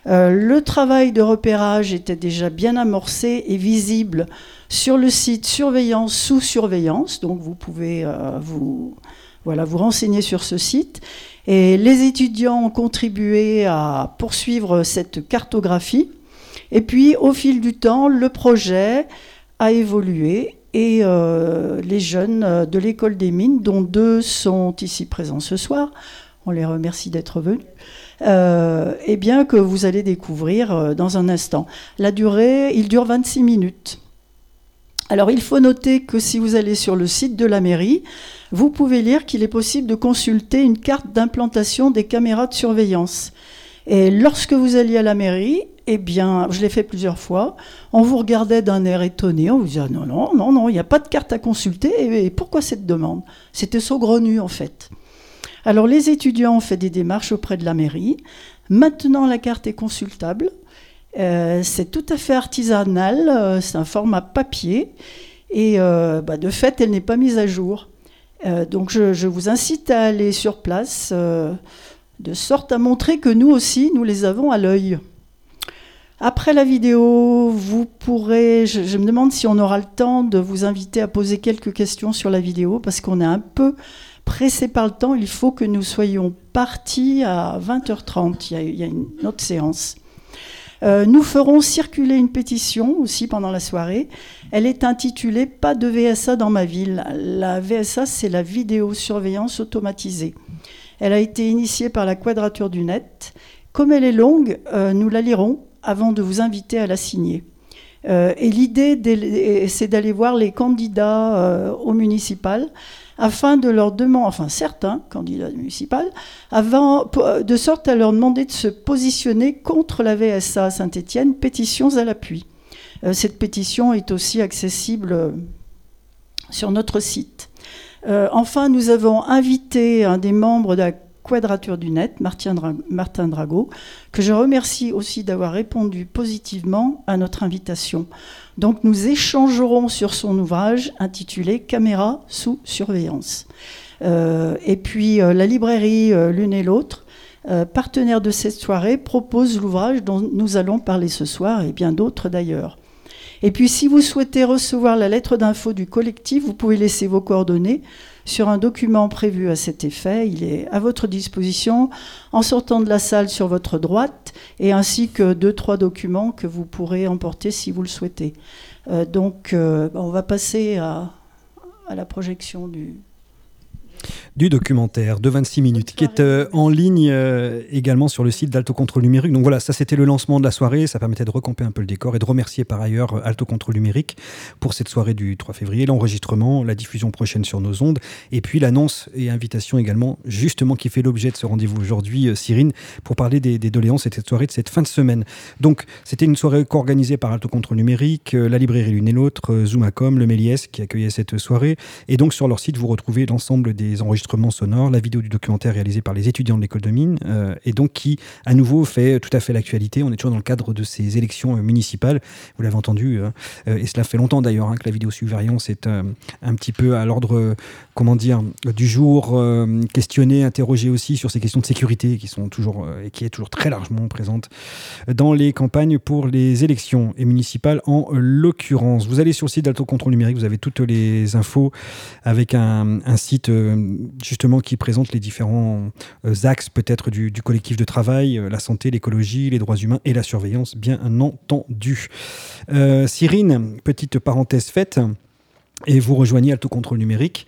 Euh, le travail de repérage était déjà bien amorcé et visible sur le site Surveillance sous surveillance, donc vous pouvez euh, vous, renseigner sur ce site. Et les étudiants ont contribué à poursuivre cette cartographie. Et puis, au fil du temps, le projet a évolué et euh, les jeunes de l'école des mines, dont deux sont ici présents ce soir, on les remercie d'être venus, euh, et bien que vous allez découvrir euh, dans un instant. La durée, il dure 26 minutes. Alors il faut noter que si vous allez sur le site de la mairie, vous pouvez lire qu'il est possible de consulter une carte d'implantation des caméras de surveillance. Et lorsque vous alliez à la mairie, eh bien, je l'ai fait plusieurs fois, on vous regardait d'un air étonné, on vous disait non, non, non, non, il n'y a pas de carte à consulter, et pourquoi cette demande? C'était saugrenu en fait. Alors les étudiants ont fait des démarches auprès de la mairie. Maintenant, la carte est consultable. Euh, c'est tout à fait artisanal, euh, c'est un format papier et euh, bah, de fait, elle n'est pas mise à jour. Euh, donc je, vous incite à aller sur place de sorte à montrer que nous aussi, nous les avons à l'œil. Après la vidéo, vous pourrez, je, me demande si on aura le temps de vous inviter à poser quelques questions sur la vidéo, parce qu'on est un peu pressé par le temps. Il faut que nous soyons partis à 20h30. Il y a, il y a une autre séance. Euh, nous ferons circuler une pétition aussi pendant la soirée. Elle est intitulée Pas de VSA dans ma ville. La VSA, c'est la vidéosurveillance automatisée. Elle a été initiée par la Quadrature du Net. Comme elle est longue, euh, nous la lirons avant de vous inviter à la signer. Euh, et l'idée, c'est d'aller voir les candidats euh, au municipal afin de leur demander, enfin certains candidats municipaux, avant, de sorte à leur demander de se positionner contre la VSA Saint-Étienne, pétitions à l'appui. Euh, cette pétition est aussi accessible euh, sur notre site. Euh, enfin, nous avons invité un des membres de la Quadrature du Net, Martin, Dra Martin Drago, que je remercie aussi d'avoir répondu positivement à notre invitation. Donc nous échangerons sur son ouvrage intitulé Caméra sous surveillance. Euh, et puis euh, la librairie euh, L'une et l'autre, partenaire de cette soirée, propose l'ouvrage dont nous allons parler ce soir et bien d'autres d'ailleurs. Et puis si vous souhaitez recevoir la lettre d'info du collectif, vous pouvez laisser vos coordonnées sur un document prévu à cet effet. Il est à votre disposition en sortant de la salle sur votre droite et ainsi que deux, trois documents que vous pourrez emporter si vous le souhaitez. Euh, donc, euh, on va passer à la projection du, du documentaire de 26 minutes qui est euh, en ligne euh, également sur le site d'Alto Contrôle Numérique. Donc voilà, ça c'était le lancement de la soirée. Ça permettait de recamper un peu le décor et de remercier par ailleurs euh, Alto Contrôle Numérique pour cette soirée du 3 février, l'enregistrement, la diffusion prochaine sur nos ondes et puis l'annonce et invitation également, justement, qui fait l'objet de ce rendez-vous aujourd'hui, euh, Cyrine, pour parler des, des doléances et de cette soirée de cette fin de semaine. Donc c'était une soirée co-organisée par Alto Contrôle Numérique, la librairie l'une et l'autre, Zoomacom, le Méliès qui accueillait cette soirée. Et donc sur leur site, vous retrouvez l'ensemble des enregistrements sonores, la vidéo du documentaire réalisé par les étudiants de l'école de mine, euh, et donc qui, à nouveau, fait tout à fait l'actualité. On est toujours dans le cadre de ces élections euh, municipales, vous l'avez entendu, euh, euh, et cela fait longtemps d'ailleurs hein, que la vidéosurveillance est euh, un petit peu à l'ordre, comment dire, du jour, euh, questionné, interrogé aussi sur ces questions de sécurité qui sont toujours, et qui est toujours très largement présente dans les campagnes pour les élections et municipales en l'occurrence. Vous allez sur le site d'Alto Contrôle Numérique, vous avez toutes les infos avec un, site justement qui présente les différents euh, axes peut-être du, collectif de travail, euh, la santé, l'écologie, les droits humains et la surveillance, bien entendu. Euh, Cyrine, petite parenthèse faite, et vous rejoignez Alto Contrôle Numérique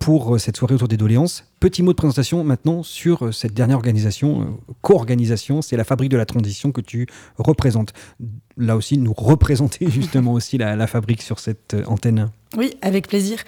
pour cette soirée autour des doléances. Petit mot de présentation maintenant sur cette dernière organisation, co-organisation, c'est la Fabrique de la Transition que tu représentes. Là aussi, nous représenter justement aussi la, fabrique sur cette antenne. Oui, avec plaisir.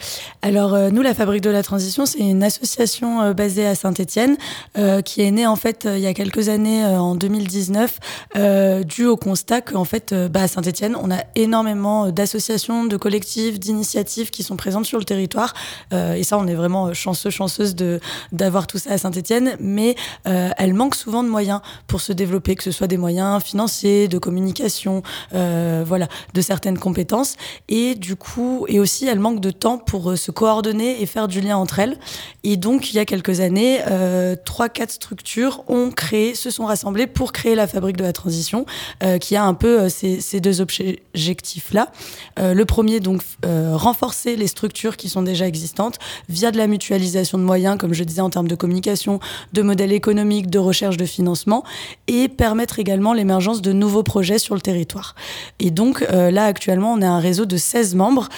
Alors euh, nous, la Fabrique de la Transition, c'est une association euh, basée à Saint-Étienne euh, qui est née en fait euh, il y a quelques années, en 2019, euh, dû au constat qu'en fait, bah, à Saint-Étienne, on a énormément d'associations, de collectifs, d'initiatives qui sont présentes sur le territoire. Et ça, on est vraiment chanceux, chanceuse de d'avoir tout ça à Saint-Étienne. Mais elle manque souvent de moyens pour se développer, que ce soit des moyens financiers, de communication, voilà, de certaines compétences. Et du coup, et aussi, elle manque de temps pour euh, se coordonner et faire du lien entre elles. Et donc, il y a quelques années, euh, trois, quatre structures ont créé, se sont rassemblées pour créer la fabrique de la transition, euh, qui a un peu ces, deux objectifs-là. Le premier, donc, renforcer les structures qui sont déjà existantes via de la mutualisation de moyens, comme je disais, en termes de communication, de modèles économiques, de recherche de financement, et permettre également l'émergence de nouveaux projets sur le territoire. Et donc, là, actuellement, on a un réseau de 16 membres,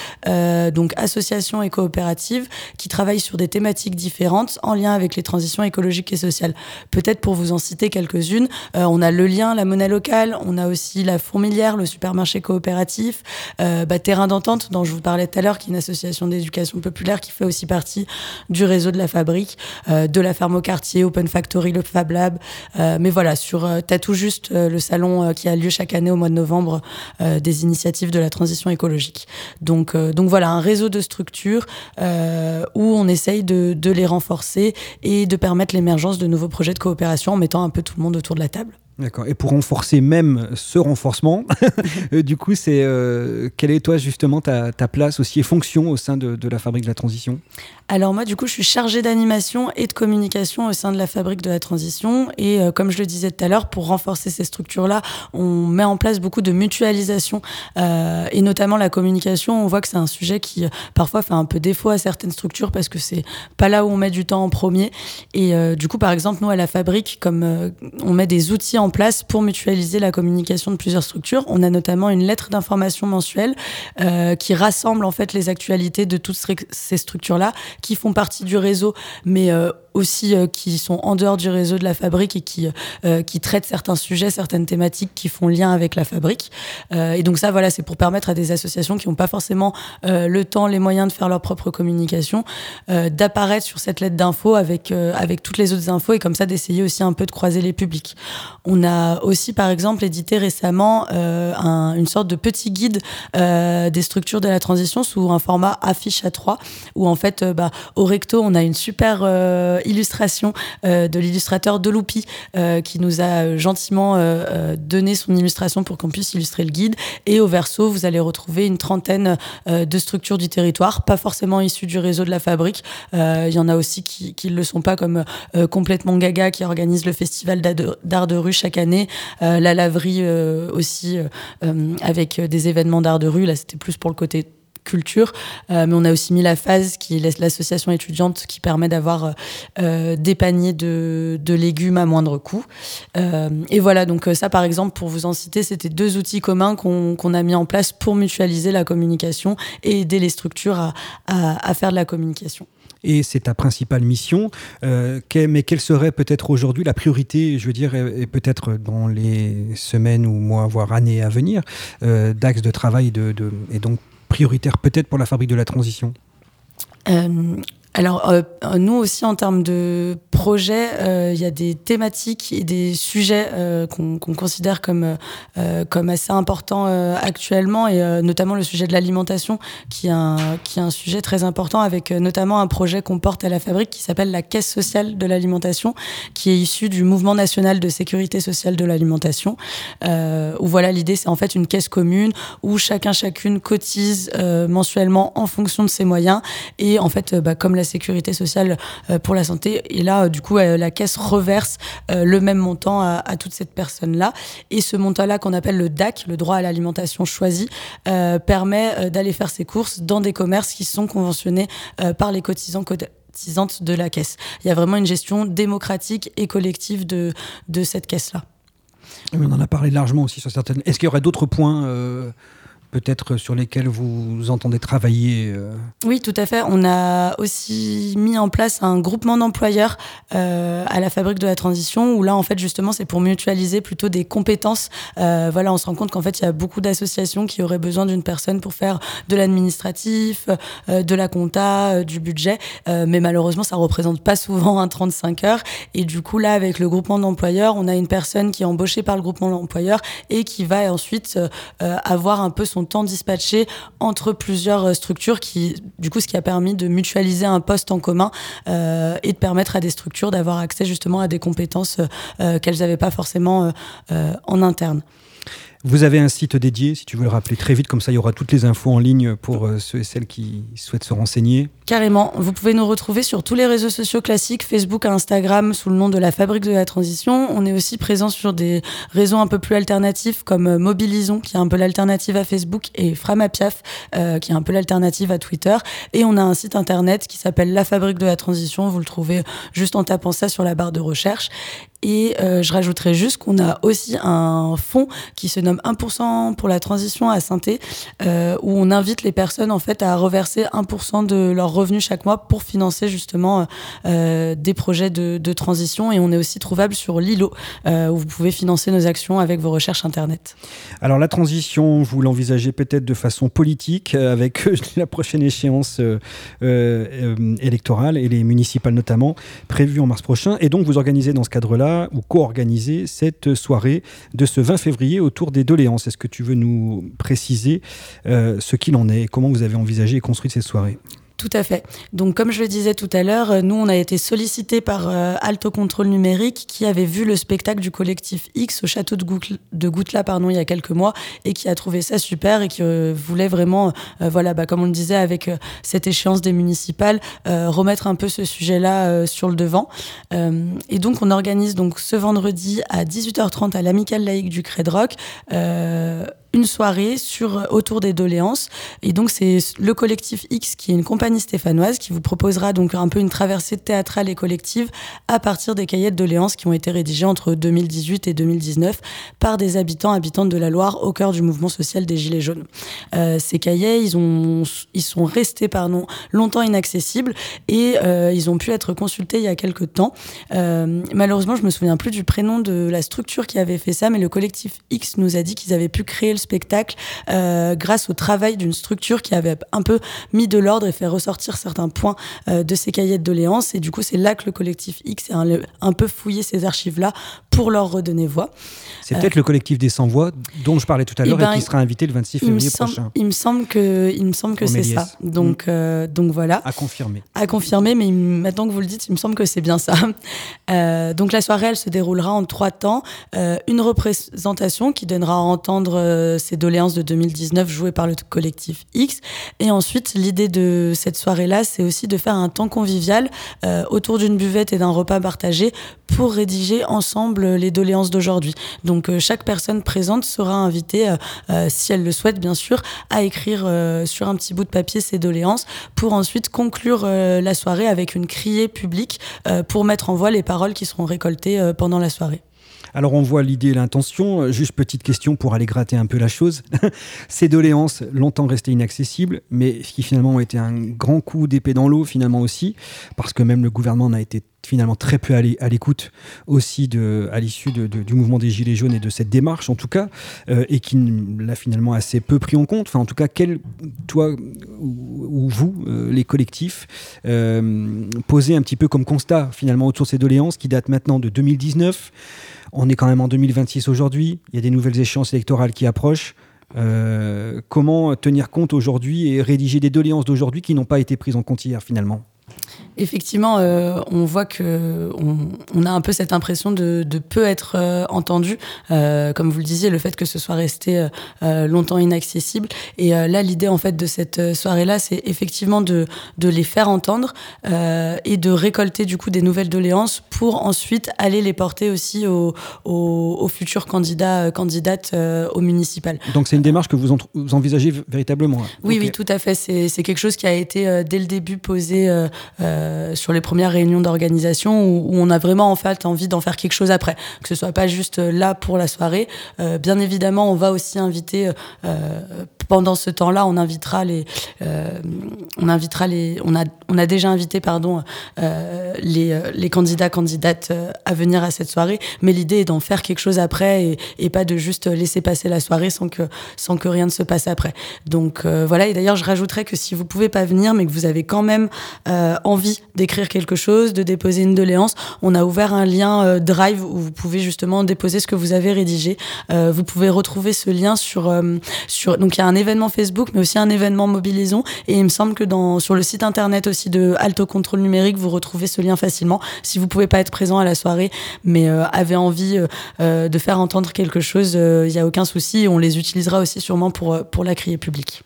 donc associations et coopératives, qui travaillent sur des thématiques différentes en lien avec les transitions écologiques et sociales. Peut-être pour vous en citer quelques-unes, euh, on a le lien, la monnaie locale, on a aussi la fourmilière, le supermarché coopératif, euh, bah, Terrain d'entente, dont je vous parlais tout à l'heure, qui est une association d'éducation populaire qui fait aussi partie du réseau de la fabrique, euh, de la ferme au quartier, Open Factory, le Fab Lab. Euh, mais voilà, sur euh, t'as tout juste euh, le salon euh, qui a lieu chaque année au mois de novembre euh, des initiatives de la transition écologique. Donc, euh, donc voilà, un réseau de structures euh, où on essaye de les renforcer et de permettre l'émergence de nouveaux projets de coopération en mettant un peu tout le monde autour de la table. D'accord. Et pour renforcer même ce renforcement, euh, du coup, c'est euh, quelle est toi justement ta, place aussi et fonction au sein de, de la fabrique de la transition? Alors moi, du coup, je suis chargée d'animation et de communication au sein de la fabrique de la transition. Et euh, comme je le disais tout à l'heure, pour renforcer ces structures-là, on met en place beaucoup de mutualisation et notamment la communication. On voit que c'est un sujet qui parfois fait un peu défaut à certaines structures parce que c'est pas là où on met du temps en premier. Et du coup, par exemple, nous à la fabrique, comme on met des outils en place pour mutualiser la communication de plusieurs structures. On a notamment une lettre d'information mensuelle euh, qui rassemble en fait les actualités de toutes ces structures-là qui font partie du réseau, mais euh, aussi euh, qui sont en dehors du réseau de la fabrique et qui, qui traitent certains sujets, certaines thématiques qui font lien avec la fabrique. Et donc ça, voilà, c'est pour permettre à des associations qui n'ont pas forcément le temps, les moyens de faire leur propre communication, d'apparaître sur cette lettre d'info avec, avec toutes les autres infos et comme ça d'essayer aussi un peu de croiser les publics. On a aussi, par exemple, édité récemment un, une sorte de petit guide des structures de la transition sous un format affiche à 3 où en fait, bah, au recto, on a une super illustration euh, de l'illustrateur Deloupi euh, qui nous a gentiment euh, donné son illustration pour qu'on puisse illustrer le guide. Et au verso, vous allez retrouver une trentaine de structures du territoire, pas forcément issues du réseau de la fabrique. Il y en a aussi qui ne le sont pas, comme Complètement Gaga qui organise le festival d'art de rue chaque année, la laverie aussi avec des événements d'art de rue. Là, c'était plus pour le côté culture. Euh, mais on a aussi mis la phase, qui est l'association étudiante qui permet d'avoir euh, euh, des paniers de, légumes à moindre coût. et voilà, donc ça par exemple, pour vous en citer, c'était deux outils communs qu'on a mis en place pour mutualiser la communication et aider les structures à, faire de la communication et c'est ta principale mission. mais quelle serait peut-être aujourd'hui la priorité, je veux dire, et, peut-être dans les semaines ou mois, voire années à venir, d'axes de travail et donc prioritaire peut-être pour la fabrique de la transition? Euh, alors, euh, nous aussi, en termes de projets, euh, il y a des thématiques et des sujets euh, qu'on considère comme, comme assez importants actuellement, et notamment le sujet de l'alimentation, qui, est un, qui est un sujet très important, avec notamment un projet qu'on porte à la fabrique qui s'appelle la Caisse sociale de l'alimentation, qui est issu du Mouvement national de sécurité sociale de l'alimentation, où voilà, l'idée, c'est en fait une caisse commune où chacun, chacune cotise mensuellement en fonction de ses moyens, et en fait, bah, comme la sécurité sociale euh, pour la santé. Et là, euh, du coup, euh, la caisse reverse le même montant à, toute cette personne-là. Et ce montant-là, qu'on appelle le DAC, le droit à l'alimentation choisi, permet d'aller faire ses courses dans des commerces qui sont conventionnés par les cotisants cotisantes de la caisse. Il y a vraiment une gestion démocratique et collective de, de cette caisse-là. On en a parlé largement aussi sur certaines. Est-ce qu'il y aurait d'autres points peut-être sur lesquels vous entendez travailler euh Oui, tout à fait. On a aussi mis en place un groupement d'employeurs euh, à la fabrique de la transition où là, en fait, justement, c'est pour mutualiser plutôt des compétences. Euh, voilà, on se rend compte qu'en fait, il y a beaucoup d'associations qui auraient besoin d'une personne pour faire de l'administratif, de la compta, du budget, mais malheureusement, ça représente pas souvent un 35 heures. Et du coup, là, avec le groupement d'employeurs, on a une personne qui est embauchée par le groupement d'employeurs et qui va ensuite avoir un peu son temps dispatché entre plusieurs euh, structures, qui, du coup, ce qui a permis de mutualiser un poste en commun euh, et de permettre à des structures d'avoir accès justement à des compétences euh, qu'elles n'avaient pas forcément en interne. Vous avez un site dédié, si tu veux le rappeler très vite, comme ça il y aura toutes les infos en ligne pour euh, ceux et celles qui souhaitent se renseigner. Carrément, vous pouvez nous retrouver sur tous les réseaux sociaux classiques, Facebook Instagram, sous le nom de la Fabrique de la Transition. On est aussi présent sur des réseaux un peu plus alternatifs comme euh, Mobilisons, qui est un peu l'alternative à Facebook, et Framapiaf, euh, qui est un peu l'alternative à Twitter. Et on a un site internet qui s'appelle La Fabrique de la Transition. Vous le trouvez juste en tapant ça sur la barre de recherche. Et euh, je rajouterais juste qu'on a aussi un fonds qui se nomme 1% pour la transition à santé, euh, où on invite les personnes en fait à reverser 1% de leurs revenus chaque mois pour financer justement euh, des projets de, de, transition. Et on est aussi trouvable sur Lilo, euh, où vous pouvez financer nos actions avec vos recherches internet. Alors la transition, vous l'envisagez peut-être de façon politique, euh, avec la prochaine échéance électorale et les municipales notamment, prévues en mars prochain. Et donc vous organisez dans ce cadre-là ou co-organiser cette soirée de ce 20 février autour des doléances. Est-ce que tu veux nous préciser euh, ce qu'il en est et comment vous avez envisagé et construit cette soirée? Tout à fait. Donc, comme je le disais tout à l'heure, euh, nous, on a été sollicité par euh, Alto Contrôle Numérique qui avait vu le spectacle du collectif X au château de, Goutle, de pardon, il y a quelques mois et qui a trouvé ça super et qui euh, voulait vraiment, euh, voilà, bah, comme on le disait, avec euh, cette échéance des municipales, euh, remettre un peu ce sujet-là sur le devant. Et donc, on organise donc ce vendredi à 18h30 à l'Amicale laïque du Crédroc. Euh, une soirée sur autour des doléances et donc c'est le collectif X qui est une compagnie stéphanoise qui vous proposera donc un peu une traversée théâtrale et collective à partir des cahiers de doléances qui ont été rédigés entre 2018 et 2019 par des habitants habitantes de la Loire au cœur du mouvement social des Gilets jaunes. Euh, ces cahiers ils ont ils sont restés pardon longtemps inaccessibles et euh, ils ont pu être consultés il y a quelques temps. Euh, malheureusement je me souviens plus du prénom de la structure qui avait fait ça mais le collectif X nous a dit qu'ils avaient pu créer le spectacle euh, grâce au travail d'une structure qui avait un peu mis de l'ordre et fait ressortir certains points euh, de ces cahiers de doléances. Et du coup, c'est là que le collectif X a un, un peu fouillé ces archives-là pour leur redonner voix. C'est peut-être le collectif des sans voix dont je parlais tout à Eh l'heure ben, et qui sera invité le 26 Il me, février semble, prochain. il me semble que, il me semble que c'est ça. Donc, euh, donc voilà. À confirmer. À confirmer, mais maintenant que vous le dites, il me semble que c'est bien ça. Euh, donc la soirée, elle se déroulera en trois temps. Euh, une représentation qui donnera à entendre euh, ces doléances de 2019 jouées par le collectif X. Et ensuite, l'idée de cette soirée-là, c'est aussi de faire un temps convivial euh, autour d'une buvette et d'un repas partagé pour rédiger ensemble les doléances d'aujourd'hui. Donc euh, chaque personne présente sera invitée, euh, si elle le souhaite bien sûr, à écrire sur un petit bout de papier ses doléances pour ensuite conclure la soirée avec une criée publique pour mettre en voie les paroles qui seront récoltées pendant la soirée. Alors on voit l'idée et l'intention. Euh, Juste petite question pour aller gratter un peu la chose. Ces doléances, longtemps restées inaccessibles, mais qui finalement ont été un grand coup d'épée dans l'eau finalement aussi, parce que même le gouvernement n'a été finalement très peu à l'é- à l'écoute aussi à l'issue du mouvement des Gilets jaunes et de cette démarche en tout cas, euh, et qui l'a finalement assez peu pris en compte. Enfin en tout cas, quel, toi ou, ou vous, euh, les collectifs, euh, posez un petit peu comme constat finalement autour de ces doléances qui datent maintenant de 2019. On est quand même en 2026 aujourd'hui. Il y a des nouvelles échéances électorales qui approchent. Euh, comment tenir compte aujourd'hui et rédiger des doléances d'aujourd'hui qui n'ont pas été prises en compte hier finalement? Effectivement, euh, on voit que on, on a un peu cette impression de, de peu être euh, entendu, Euh, comme vous le disiez, le fait que ce soit resté longtemps inaccessible. Et là, l'idée en fait de cette soirée-là, c'est effectivement de, de les faire entendre et de récolter du coup des nouvelles doléances pour ensuite aller les porter aussi aux, aux, aux futurs candidats, candidates euh, au municipal. Donc c'est une démarche que vous, en- vous envisagez véritablement hein Oui, oui, tout à fait. C'est quelque chose qui a été dès le début posé euh, sur les premières réunions d'organisation où, où on a vraiment en fait envie d'en faire quelque chose après, que ce soit pas juste euh, là pour la soirée. Euh, bien évidemment, on va aussi inviter euh, pendant ce temps-là, on invitera les, euh, on invitera les, on a, on a déjà invité pardon euh, les, euh, les candidats candidates euh, à venir à cette soirée, mais l'idée est d'en faire quelque chose après et, et pas de juste laisser passer la soirée sans que sans que rien ne se passe après. Donc euh, voilà, et d'ailleurs je rajouterais que si vous pouvez pas venir, mais que vous avez quand même euh, envie d'écrire quelque chose, de déposer une doléance, on a ouvert un lien Drive où vous pouvez justement déposer ce que vous avez rédigé. Vous pouvez retrouver ce lien sur sur donc il y a un événement Facebook, mais aussi un événement Mobilisons, et il me semble que dans sur le site internet aussi de Alto Contrôle Numérique, vous retrouvez ce lien facilement. Si vous pouvez pas être présent à la soirée, mais euh, avez envie euh, euh, de faire entendre quelque chose, il n'y a aucun souci. On les utilisera aussi sûrement pour, euh, pour la criée publique.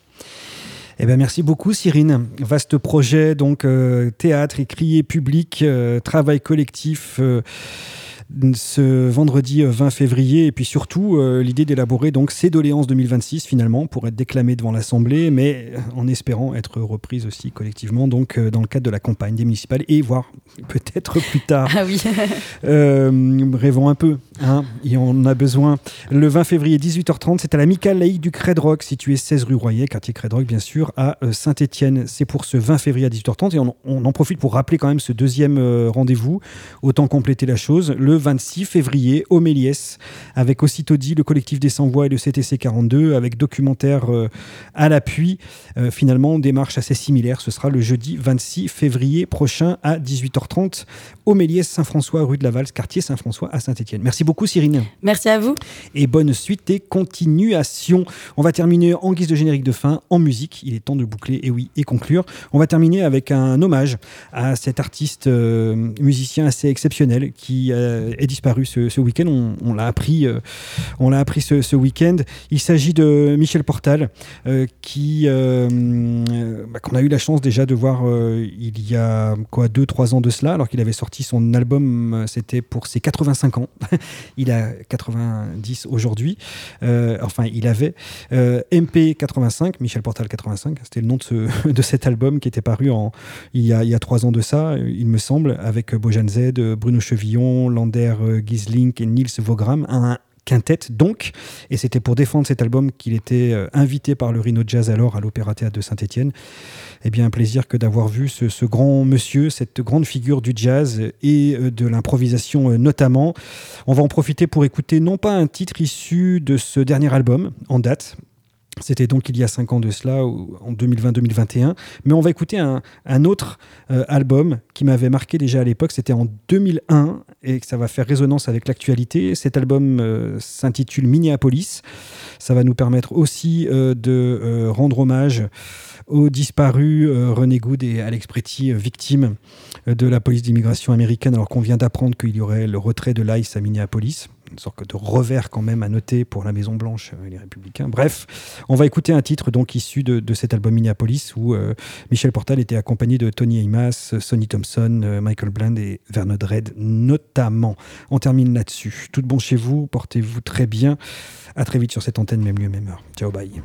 Eh ben, merci beaucoup, Cyrine. Vaste projet, donc euh, théâtre, écrier public, euh, travail collectif. Euh, ce vendredi euh, 20 février et puis surtout euh, l'idée d'élaborer donc ces doléances 2026 finalement pour être déclamées devant l'Assemblée mais euh, en espérant être reprises aussi collectivement donc euh, dans le cadre de la campagne des municipales et voire peut-être plus tard Ah oui. Euh, rêvons un peu, hein, et on en a besoin. Le 20 février 18h30, c'est à l'amicale laïque du Crédroc, situé 16 rue Royer, quartier Crédroc bien sûr, à euh, Saint-Étienne. C'est pour ce 20 février à 18h30 et on, on en profite pour rappeler quand même ce deuxième euh, rendez-vous, autant compléter la chose. Le 26 février au Méliès, avec aussitôt dit le collectif des Sans-Voix et le CTC 42, avec documentaire euh, à l'appui. Euh, finalement, démarche assez similaire. Ce sera le jeudi 26 février prochain à 18h30 au Méliès Saint-François, rue de la Valse, quartier Saint-François à Saint-Étienne. Merci beaucoup, Cyrine. Merci à vous. Et bonne suite et continuation. On va terminer en guise de générique de fin, en musique. Il est temps de boucler, et oui, et conclure. On va terminer avec un hommage à cet artiste euh, musicien assez exceptionnel qui euh, est disparu ce, week-end. On, l'a appris, euh, on l'a appris ce, week-end. Il s'agit de Michel Portal, qui bah, qu'on a eu la chance déjà de voir il y a quoi deux trois ans de cela, alors qu'il avait sorti son album. C'était pour ses 85 ans. il a 90 aujourd'hui. enfin, il avait MP 85, Michel Portal 85. C'était le nom de, ce, de cet album qui était paru en il y a, il y a trois ans de ça, il me semble, avec Bojan Z, Bruno Chevillon, Lander Giesling et Niels Vogram, un quintet donc, et c'était pour défendre cet album qu'il était euh, invité par le Rhino Jazz alors à l'Opéra Théâtre de Saint-Étienne. Eh bien, un plaisir que d'avoir vu ce, grand monsieur, cette grande figure du jazz et euh, de l'improvisation euh, notamment. On va en profiter pour écouter non pas un titre issu de ce dernier album en date, c'était donc il y a cinq ans de cela, en 2020-2021. Mais on va écouter un, autre euh, album qui m'avait marqué déjà à l'époque. C'était en 2001 et ça va faire résonance avec l'actualité. Cet album euh, s'intitule Minneapolis. Ça va nous permettre aussi euh, de rendre hommage aux disparus René Good et Alex Pretty, victimes de la police d'immigration américaine, alors qu'on vient d'apprendre qu'il y aurait le retrait de l'ICE à Minneapolis une sorte de revers quand même à noter pour la Maison Blanche et les Républicains. Bref, on va écouter un titre donc issu de, cet album Minneapolis où euh, Michel Portal était accompagné de Tony Amos, Sonny Thompson, euh, Michael Bland et Vernon Dredd notamment. On termine là-dessus. Tout bon chez vous, portez-vous très bien. À très vite sur cette antenne, même lieu, même heure. Ciao, bye.